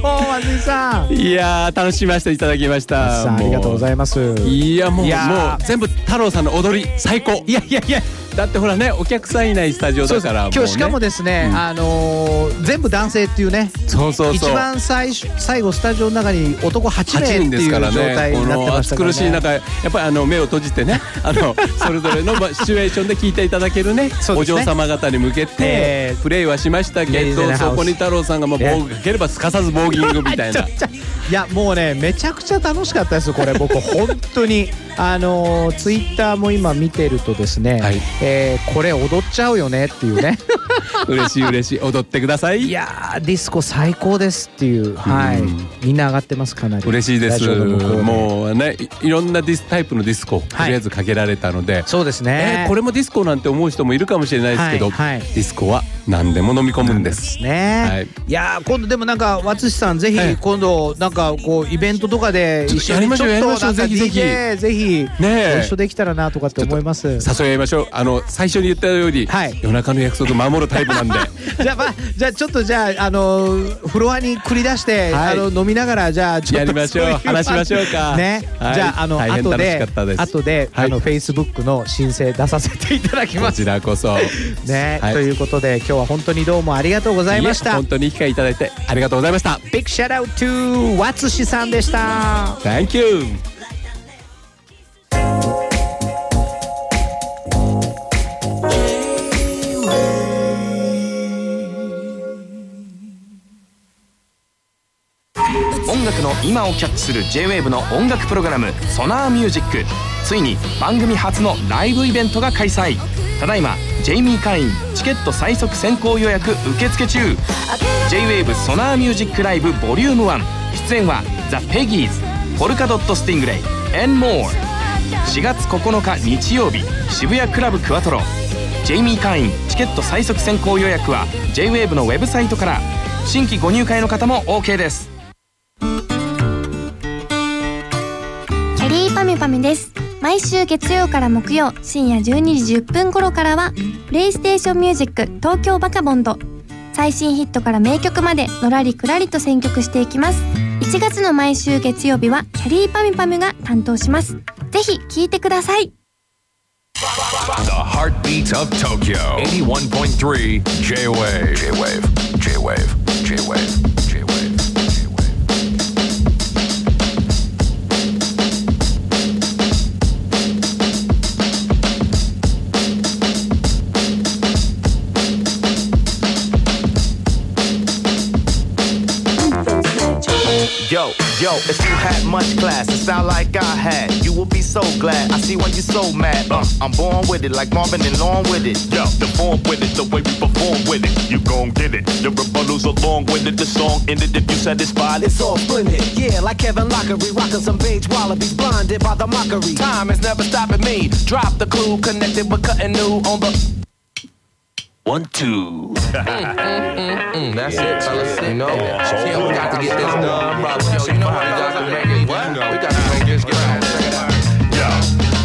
松井さんいやー楽しみましたいただきました。ありがとうございます。いやもうもう全部太郎さんの踊り最高。いやいやいや。だってほらねお客さんいないスタジオだから今日しかもですね、あのー全部男性っていうね。そうそうそう。一番最初最後スタジオの中に男8 8名っていう人ですから状態になってましたからね。苦しい中やっぱりあの目を閉じてね。<laughs> あのそれぞれのまシチュエーションで聞いていただけるね。ね。お嬢様方に向けてえプレイはしましたけどそこに太郎さんがもうええ防具かければすかさずボーギングみたいな。<laughs> いやもうねめちゃくちゃ楽しかったですこれ僕。本当にあのツイッターも今見てるとですね、えーこれ踊っちゃうよねっていうね嬉しい嬉しい。踊ってください。いやーディスコ最高ですっていう。はい。みんな上がってますかなり。嬉しいです。もうねいいろんなディスタイプのディスコとりあえずかけられたので、そうですね。えーこれもディスコなんて思う人もいるかもしれないですけど、はいはい。ディスコは何でも飲み込むんです。ね、はい。い、やー今度でもなんか松さんぜひ今度なんかこうイベントとかで一緒にちょっやりましょうとなんかぜひぜひ。DJ ぜひえ。ご一緒できたらなとかって思います。誘い合いましょう。あの最初に言ったように、夜中の約束守るタイプなんで。<laughs> じゃあまあじゃあちょっとじゃああのフロアに繰り出して、はい。あの飲みながらじゃあちょっとやりましょう。話しましょうか。<laughs> ね、はい。じゃああの後でかったです。後で、あのフェイスブックの申請出させていただきます。こちらこそ。<laughs> ね、はい。ということで今日は本当にどうもありがとうございました。本当に機会いただいてありがとうございました。Big shout out to わつしさんでした。Thank you. 音楽の今をキャッチする J-WAVE の音楽プログラム「ソナーミュージックついに番組初のライブイベントが開催ただいま J-me 会員チケット最速先行予約受付中。J-WAVE ソナーミュージックライブ Volume 1出演はザ・ペギーズポルカドット・スティングレイ and more 4月9日日曜日渋谷クラブクワトロ。 J-me 会員チケット最速先行予約は J-WAVE のウェブサイトから。新規ご入会の方も OK です。キャリーパミパミです。毎週月曜から木曜深夜12時10分頃からはプレイステーションミュージック東京バカボンド最新ヒットから名曲までのらりくらりと選曲していきます1月の毎週月曜日はキャリーパミパミが担当しますぜひ聴いてください The heartbeat of Tokyo. 81.3 J-Wave. J-Wave. J-Wave. J-Wave. Yo, yo, if you had much class, it sound like I had. You will be so glad. I see why you so mad. Uh, I'm born with it, like Marvin and Long with it. Yo, the form with it, the way we perform with it. You gon' get it. The rebuttals along with it. The song ended if you satisfied. It's all splendid, yeah, like Kevin Lockery, rocking some beige wallabies, blinded by the mockery. Time is never stopping me. Drop the clue, connected with cutting new on the. One, two. Mm, mm, mm, mm, that's it, fellas. You know, yeah, we got to get this done, brother. Yo, you know how we got to make it.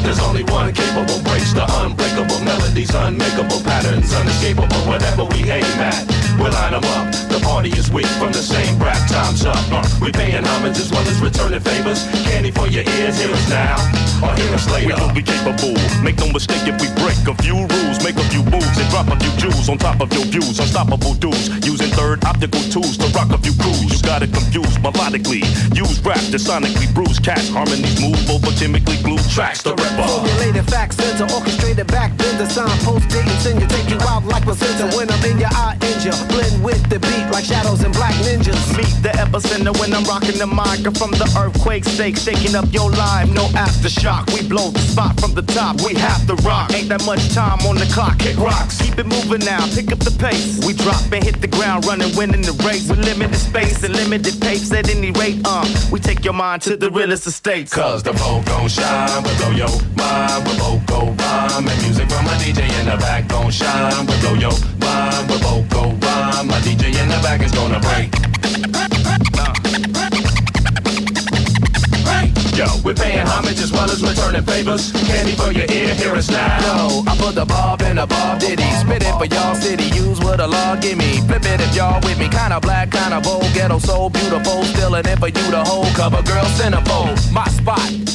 There's only one capable breaks the unbreakable melodies, unmakeable patterns, unescapable whatever we aim at. We'll line 'em up. The party is weak from the same rap. Time's up. Uh, we paying homage as well as returning favors. Candy for your ears, hear us now or hear us later. We know we capable. Make no mistake if we break a few rules, make a few moves, and drop a few jewels on top of your views. Unstoppable dudes using third optical tools to rock a few crews. You got it confused melodically. Use rap to sonically bruise cats. Harmonies move over chemically glued tracks. The Formulated facts into orchestrated back bender signpost didn't send you take you out like placenta when I'm in your eye injure blend with the beat like shadows and black ninjas Meet the epicenter when I'm rocking the mic from the earthquake stake, shaking up your life. No aftershock, we blow the spot from the top. We have to rock. Ain't that much time on the clock. Kick rocks, keep it moving now. Pick up the pace. We drop and hit the ground running, winning the race with limited space and limited pace at any rate. Uh, we take your mind to the realest estates. Cause the pole gon' shine, we blow your mind, we both go rhyme. And music from a DJ in the back gon' shine, we blow your mind, we both go rhyme. My DJ in the back is gonna break. Yo, we We're paying homage as well as returning favors. Candy for your ear, hear us now. Yo, I put the bob in a bob diddy. Spit it for y'all city. Use what the law give me. Flip it if y'all with me. Kinda black, kinda bold. Ghetto so beautiful. Still in it for you to hold. Cover girl centerfold. My spot.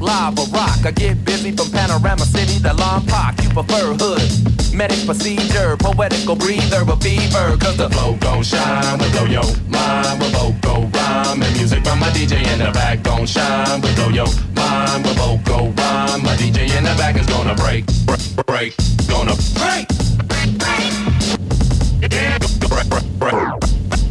Hot like lava rock. I get busy from Panorama City to Lompoc. You prefer hood. Medic procedure. Poetical breather. A fever. Cause the flow gon' shine. We blow your mind. We vocal rhyme. And music from my DJ in the back gon' shine. We blow your mind. We vocal rhyme. My DJ in the back is gonna break. Break. break gonna break. Yeah, break, break, break.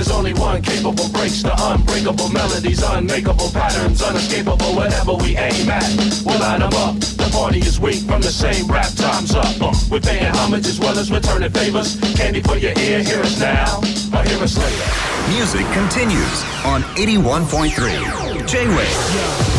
There's only one capable breaks the unbreakable melodies, unmakeable patterns, unescapable whatever we aim at. We'll line 'em up. The party is weak from the same rap. Time's up. Uh, we're paying homage as well as returning favors. Candy for your ear, hear us now or hear us later. Music continues on 81.3 J-Wave.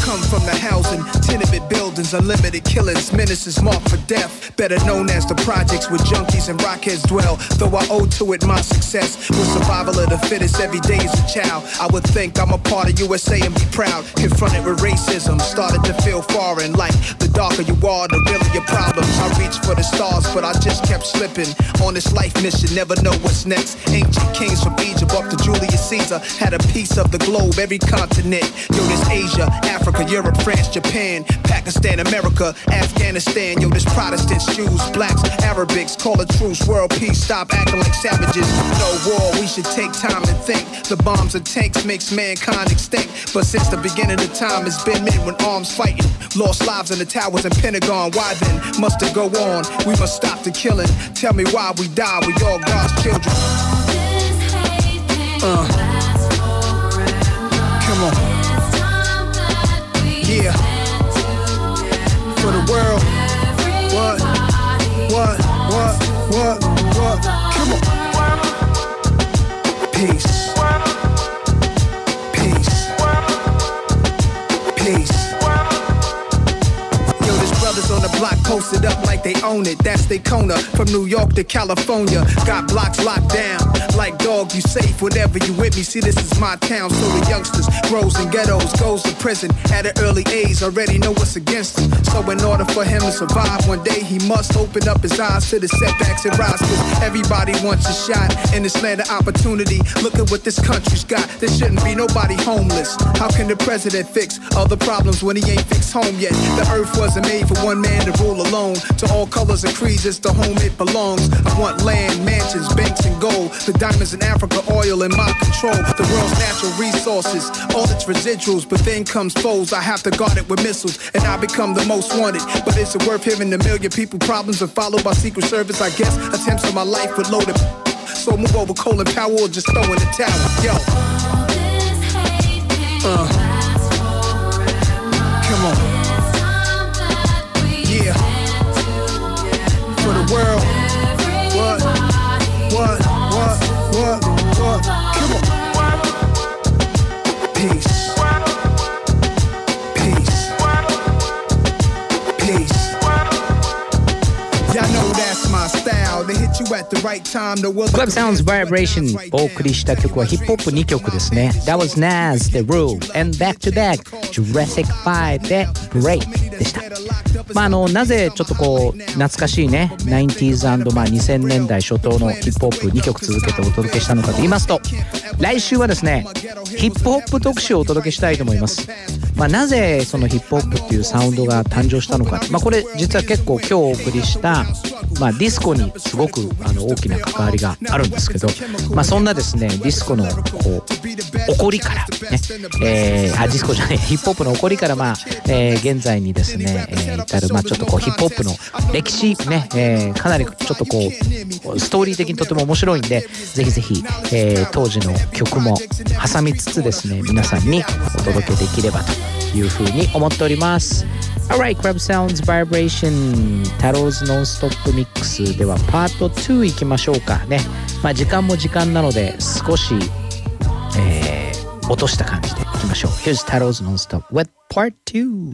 Come from the housing, tenement buildings, unlimited killings, menaces marked for death. Better known as the projects where junkies and rockheads dwell. Though I owe to it my success, with survival of the fittest every day as a child. I would think I'm a part of USA and be proud. Confronted with racism, started to feel foreign. Like the darker you are, the realer your problems. I reached for the stars, but I just kept slipping. On this life mission, never know what's next. Ancient kings from Egypt up to Julius Caesar had a piece of the globe, every continent. Yo, this Asia, Africa, Europe, France, Japan, Pakistan, America, Afghanistan. Yo, this Protestants, Jews, blacks, Arabics, call a truce, world peace, stop acting like savages. No war, we should take time and think. The bombs and tanks makes mankind extinct. But since the beginning of time, it's been men with arms fighting. Lost lives in the towers and Pentagon. Why then must it go on? We must stop the killing. Tell me why we die. We all God's children. Uh. Yeah. For the world. What? What? What? What? What? Come on. Peace. Peace. Peace. Yo, this brothers on the block posted up like they own it. That's they Kona from New York to California. Got blocks locked down. Like dog, you safe whatever you with me. See, this is my town, so the youngsters grows in ghettos, goes to prison at an early age. Already know what's against him. So in order for him to survive, one day he must open up his eyes to the setbacks and rise. Cause everybody wants a shot in this land of opportunity. Look at what this country's got. There shouldn't be nobody homeless. How can the president fix all the problems when he ain't fixed home yet? The earth wasn't made for one man to rule alone. To all colors and creeds, it's the home it belongs. I want land, mansions, banks, and gold. The diamonds in Africa, oil in my control. The world's natural resources, all its residuals. But then comes foes, I have to guard it with missiles. And I become the most wanted. But is it worth hearing a million people problems and followed by Secret Service? I guess attempts on my life with loaded. So move over Colin Powell or just throw in the towel. Yo. Uh. Come on. The world. What? What? What? What? What? Come on. Peace. Peace. Peace. Y'all know that's my style. Club Sounds Vibration お送りした曲はヒップホップ2曲ですね That was Nas The Rule and Back to Back. Jurassic 5で Great. でしたまああのなぜちょっとこう懐かしいね 90s& まあ2000年代初頭のヒップホップ2曲続けてお届けしたのかと言いますと来週はですねヒップホップ特集をお届けしたいと思いますまあ、なぜそのヒップホップっていうサウンドが誕生したのか、まあ、これ実は結構今日お送りした、まあ、ディスコにすごくあの大きな関わりがあるんですけど、まあ、そんなですねディスコのこう起こりから、ねえーあディスコじゃないヒップホップの起こりから、まあえー現在にですね、えー至る、まあ、ちょっとこうヒップホップの歴史ね、えーかなりちょっとこうストーリー的にとても面白いんでぜひぜひ、えー当時の曲も挟みつつですね皆さんにお届けできればというふうに思っております。Alright, Crab Sounds Vibration タローズノンストップミックスではパート2いきましょうか。ね。まあ時間も時間なので少し、えー落とした感じでいきましょう。Here's タローズノンストップ with Part 2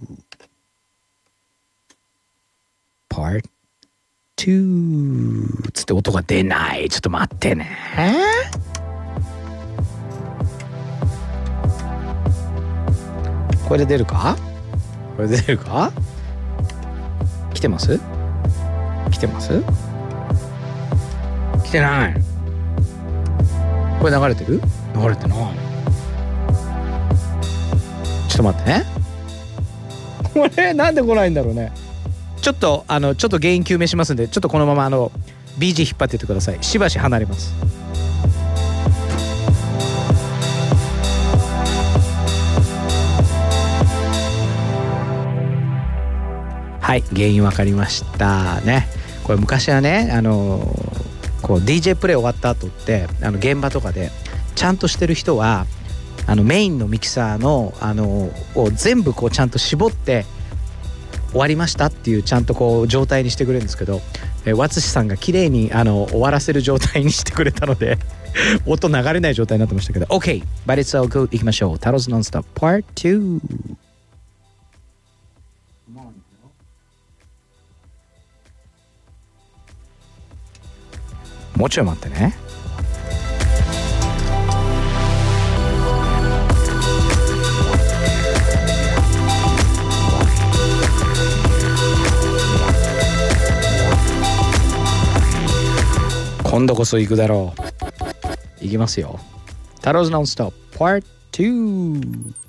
Part 2つって音が出ない。ちょっと待ってね。これで出るか？これで出るか？来てます？来てます？来てない。これ流れてる？流れてない。ちょっと待ってね。これなんで来ないんだろうね。ちょっとあのちょっと原因究明しますんでちょっとこのままあの BG 引っ張ってってください。しばし離れますはい原因分かりました。ね。これ昔はねあのこう DJ プレイ終わった後ってあの現場とかでちゃんとしてる人はあのメインのミキサーのあのを全部こうちゃんと絞って終わりましたっていうちゃんとこう状態にしてくれるんですけど、えー、ワツシさんが綺麗にあの終わらせる状態にしてくれたので <laughs> 音流れない状態になってましたけど OK! But it's all good いきましょう。タロスノンストップ Part 2もうちょい待ってね。今度こそ行くだろう。いきますよ。タローズノンストップ Part 2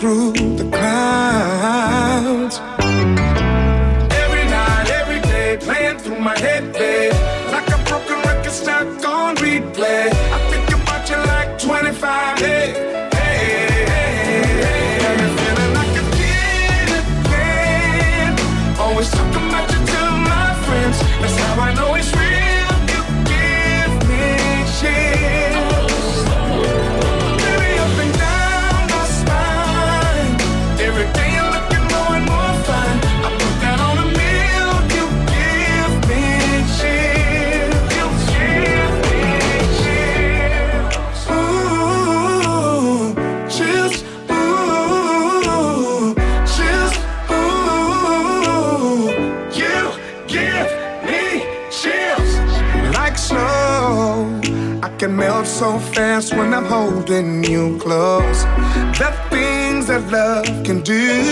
through. fast when I'm holding you close. The things that love can do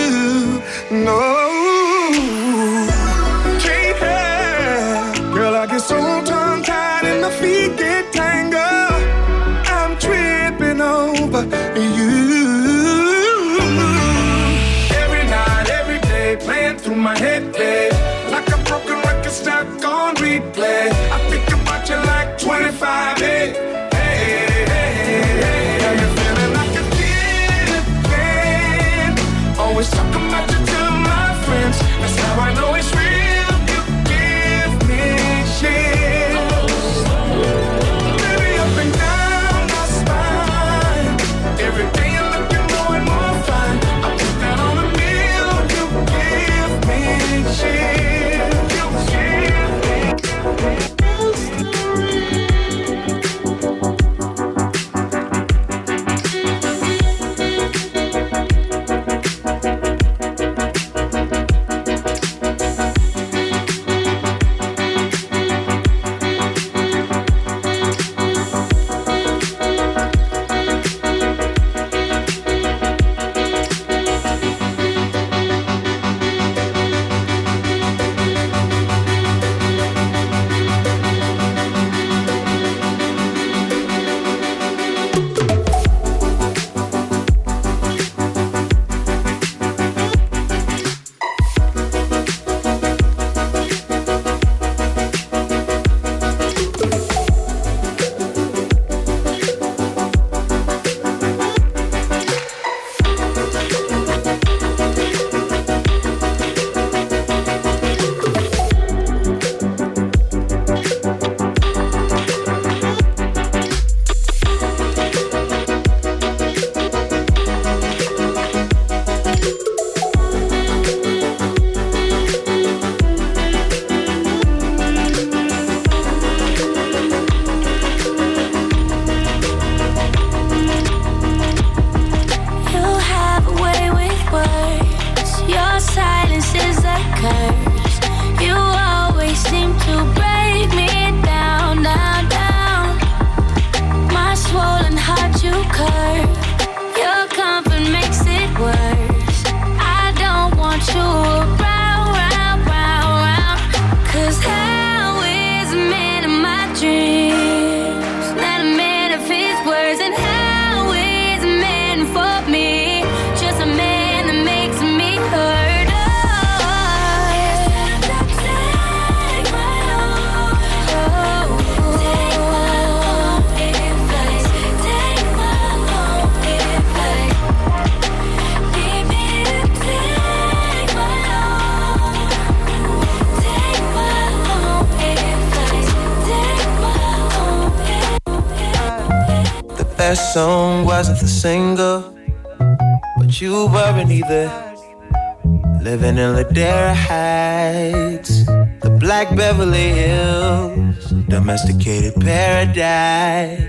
Black Beverly Hills, domesticated paradise,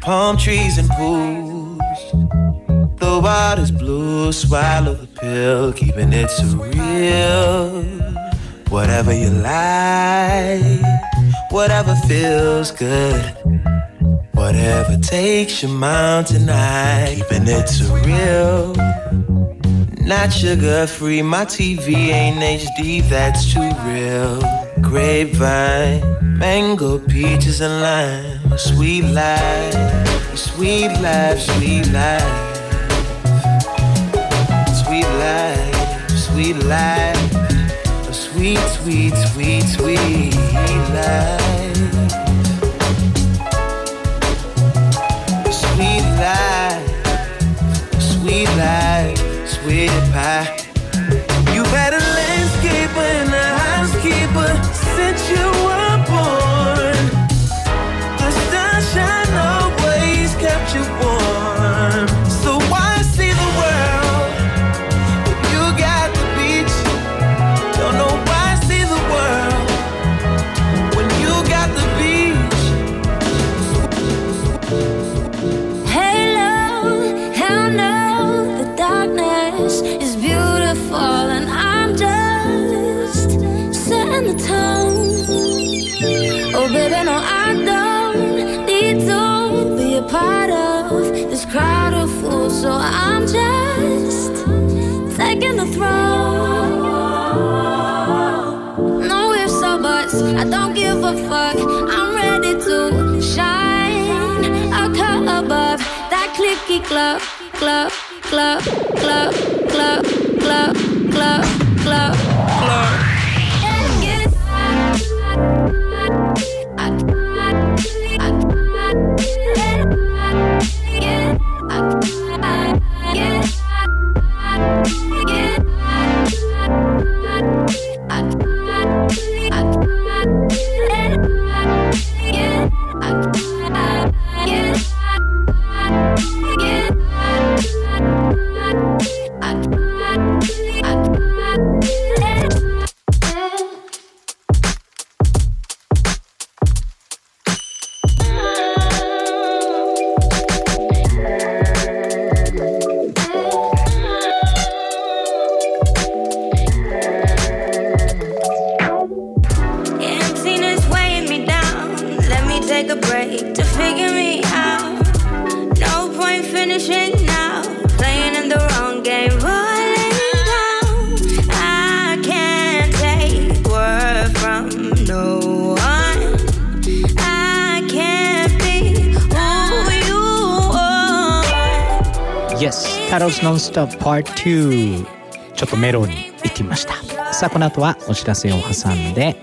palm trees and pools. The water's blue, swallow the pill, keeping it surreal. Whatever you like, whatever feels good. Whatever takes your mind tonight, keeping it surreal. Not sugar free, my TV ain't HD, that's too real. Grapevine, mango, peaches, and lime. Sweet life, sweet life, sweet life. Sweet life, sweet life. Sweet, sweet, sweet, sweet life. Sweet life, sweet life, with pie. You better don't give a fuck. I'm ready to shine. I'll cut above that clicky club, ロスノンストップ Part 2ちょっとメロに行ってみました。さあこの後はお知らせを挟んで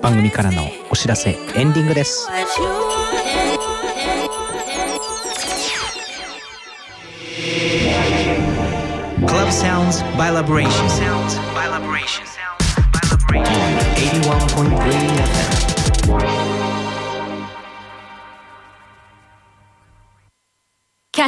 番組からのお知らせエンディングです。Club Sounds by Liberation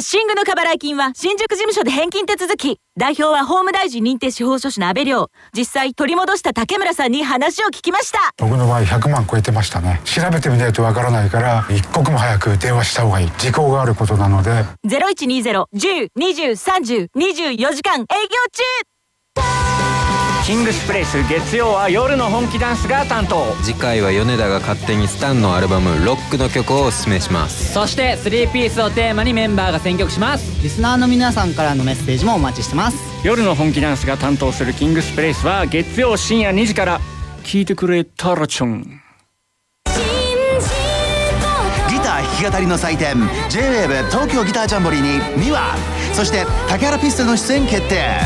シングの過払い金は新宿事務所で返金手続き。代表は法務大臣認定司法書士の安倍亮。実際取り戻した竹村さんに話を聞きました。僕の場合100万超えてましたね調べてみないとわからないから一刻も早く電話した方がいい時効があることなので0120-10-20-30-24時間営業中キングスプレイス月曜は夜の本気ダンスが担当。次回は米田が勝手にスタンのアルバム「ロック」の曲をおすすめします。そして3ピースをテーマにメンバーが選曲します。リスナーの皆さんからのメッセージもお待ちしてます。夜の本気ダンスが担当するキングスプレイスは月曜深夜2時から。聞いてくれたらちょんき語りの祭典 J-WAVE 東京ギタージャンボリーにミワそして竹原ピストの出演決定。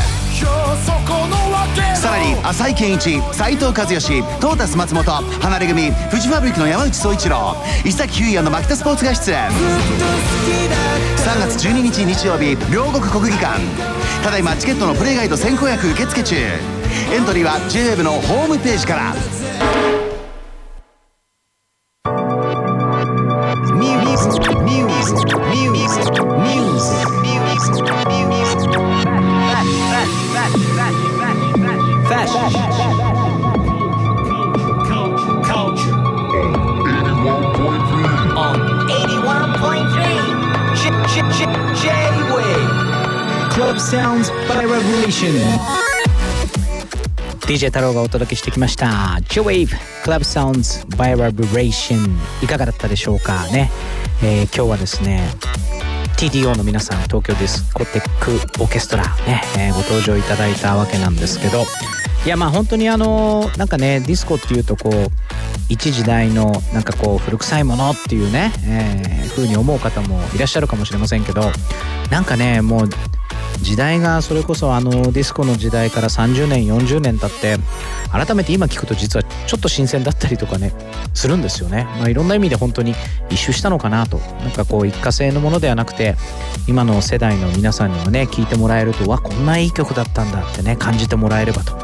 さらに浅井健一斉藤和義トータス松本離れ組フジファブリックの山内総一郎伊崎優也の牧田スポーツが出演。3月12日日曜日両国国技館。ただいまチケットのプレイガイド先行予約受付中。エントリーは JWAVE のホームページから。Club Sounds Vibration. DJ 太郎がお届けしてきました。J-Wave Club Sounds Vibration いかがだったでしょうかね、えー今日はですね TDO の皆さん東京ディスコテックオーケストラね、えーご登場いただいたわけなんですけど。いやまあ本当にあのなんかねディスコっていうとこう一時代のなんかこう古臭いものっていうね、えー、風に思う方もいらっしゃるかもしれませんけど。なんかねもう時代がそれこそあのディスコの時代から30年40年経って改めて今聞くと実はちょっと新鮮だったりとかねするんですよね、まあ、いろんな意味で本当に一周したのかなと。なんかこう一過性のものではなくて今の世代の皆さんにもね聞いてもらえるとわこんないい曲だったんだってね感じてもらえればと。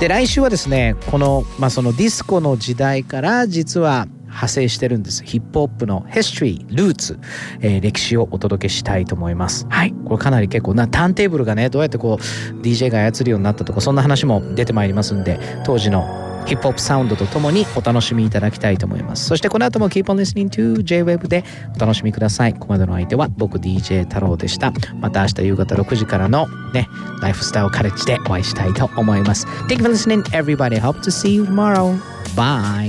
で来週はですねこの,、まあそのディスコの時代から実は派生してるんです。ヒップホップのヒストリールーツ、えー歴史をお届けしたいと思います。はい。これかなり結構なターンテーブルがねどうやってこう DJ が操るようになったとかそんな話も出てまいりますんで当時のヒップホップサウンドとともにお楽しみいただきたいと思います。そしてこの後も Keep on listening to J-Web でお楽しみください。ここまでの相手は僕 DJ 太郎でした。また明日夕方6時からのねライフスタイルカレッジでお会いしたいと思います。Thank you for listening everybody. Hope to see you tomorrow. Bye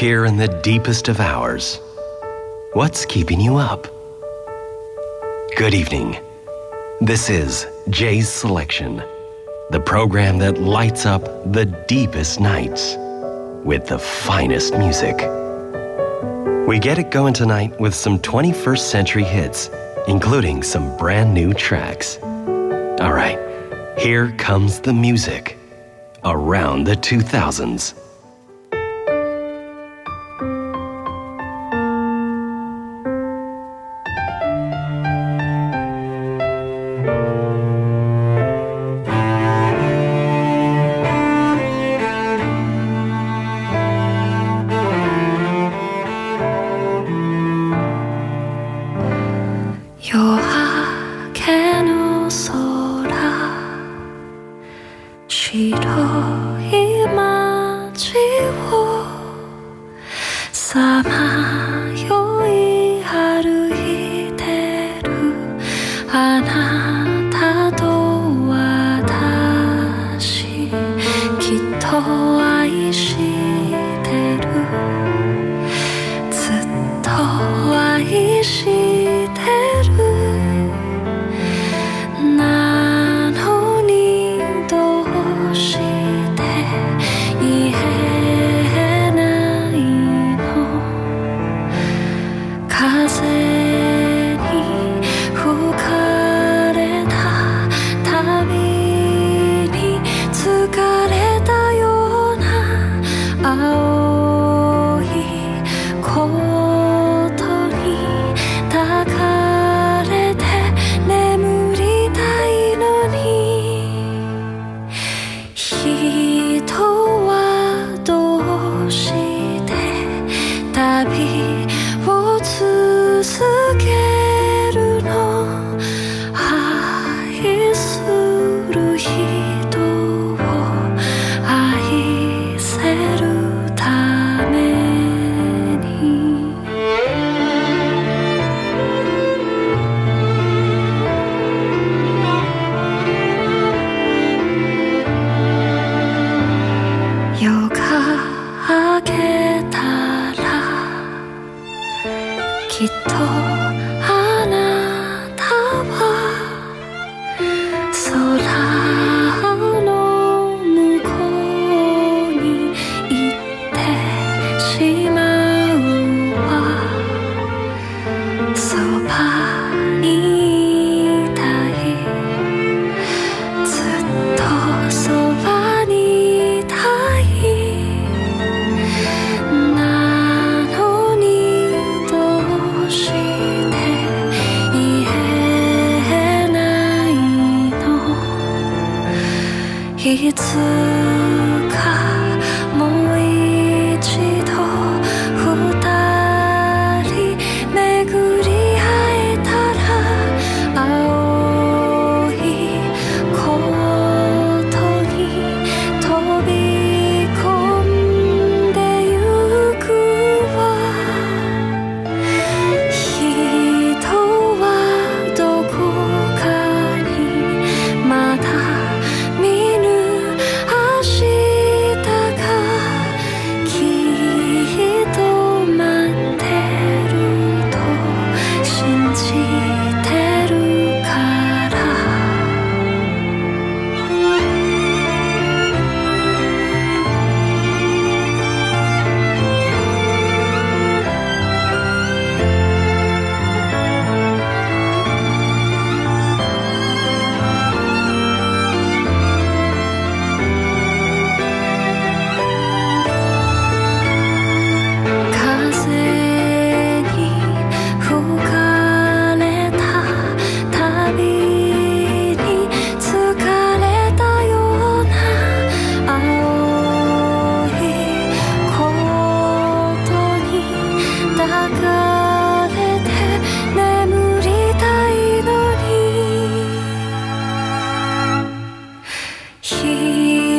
Here in the deepest of hours, what's keeping you up? Good evening. This is Jay's Selection, the program that lights up the deepest nights with the finest music. We get it going tonight with some 21st century hits, including some brand new tracks. All right, here comes the music around the 2000s.「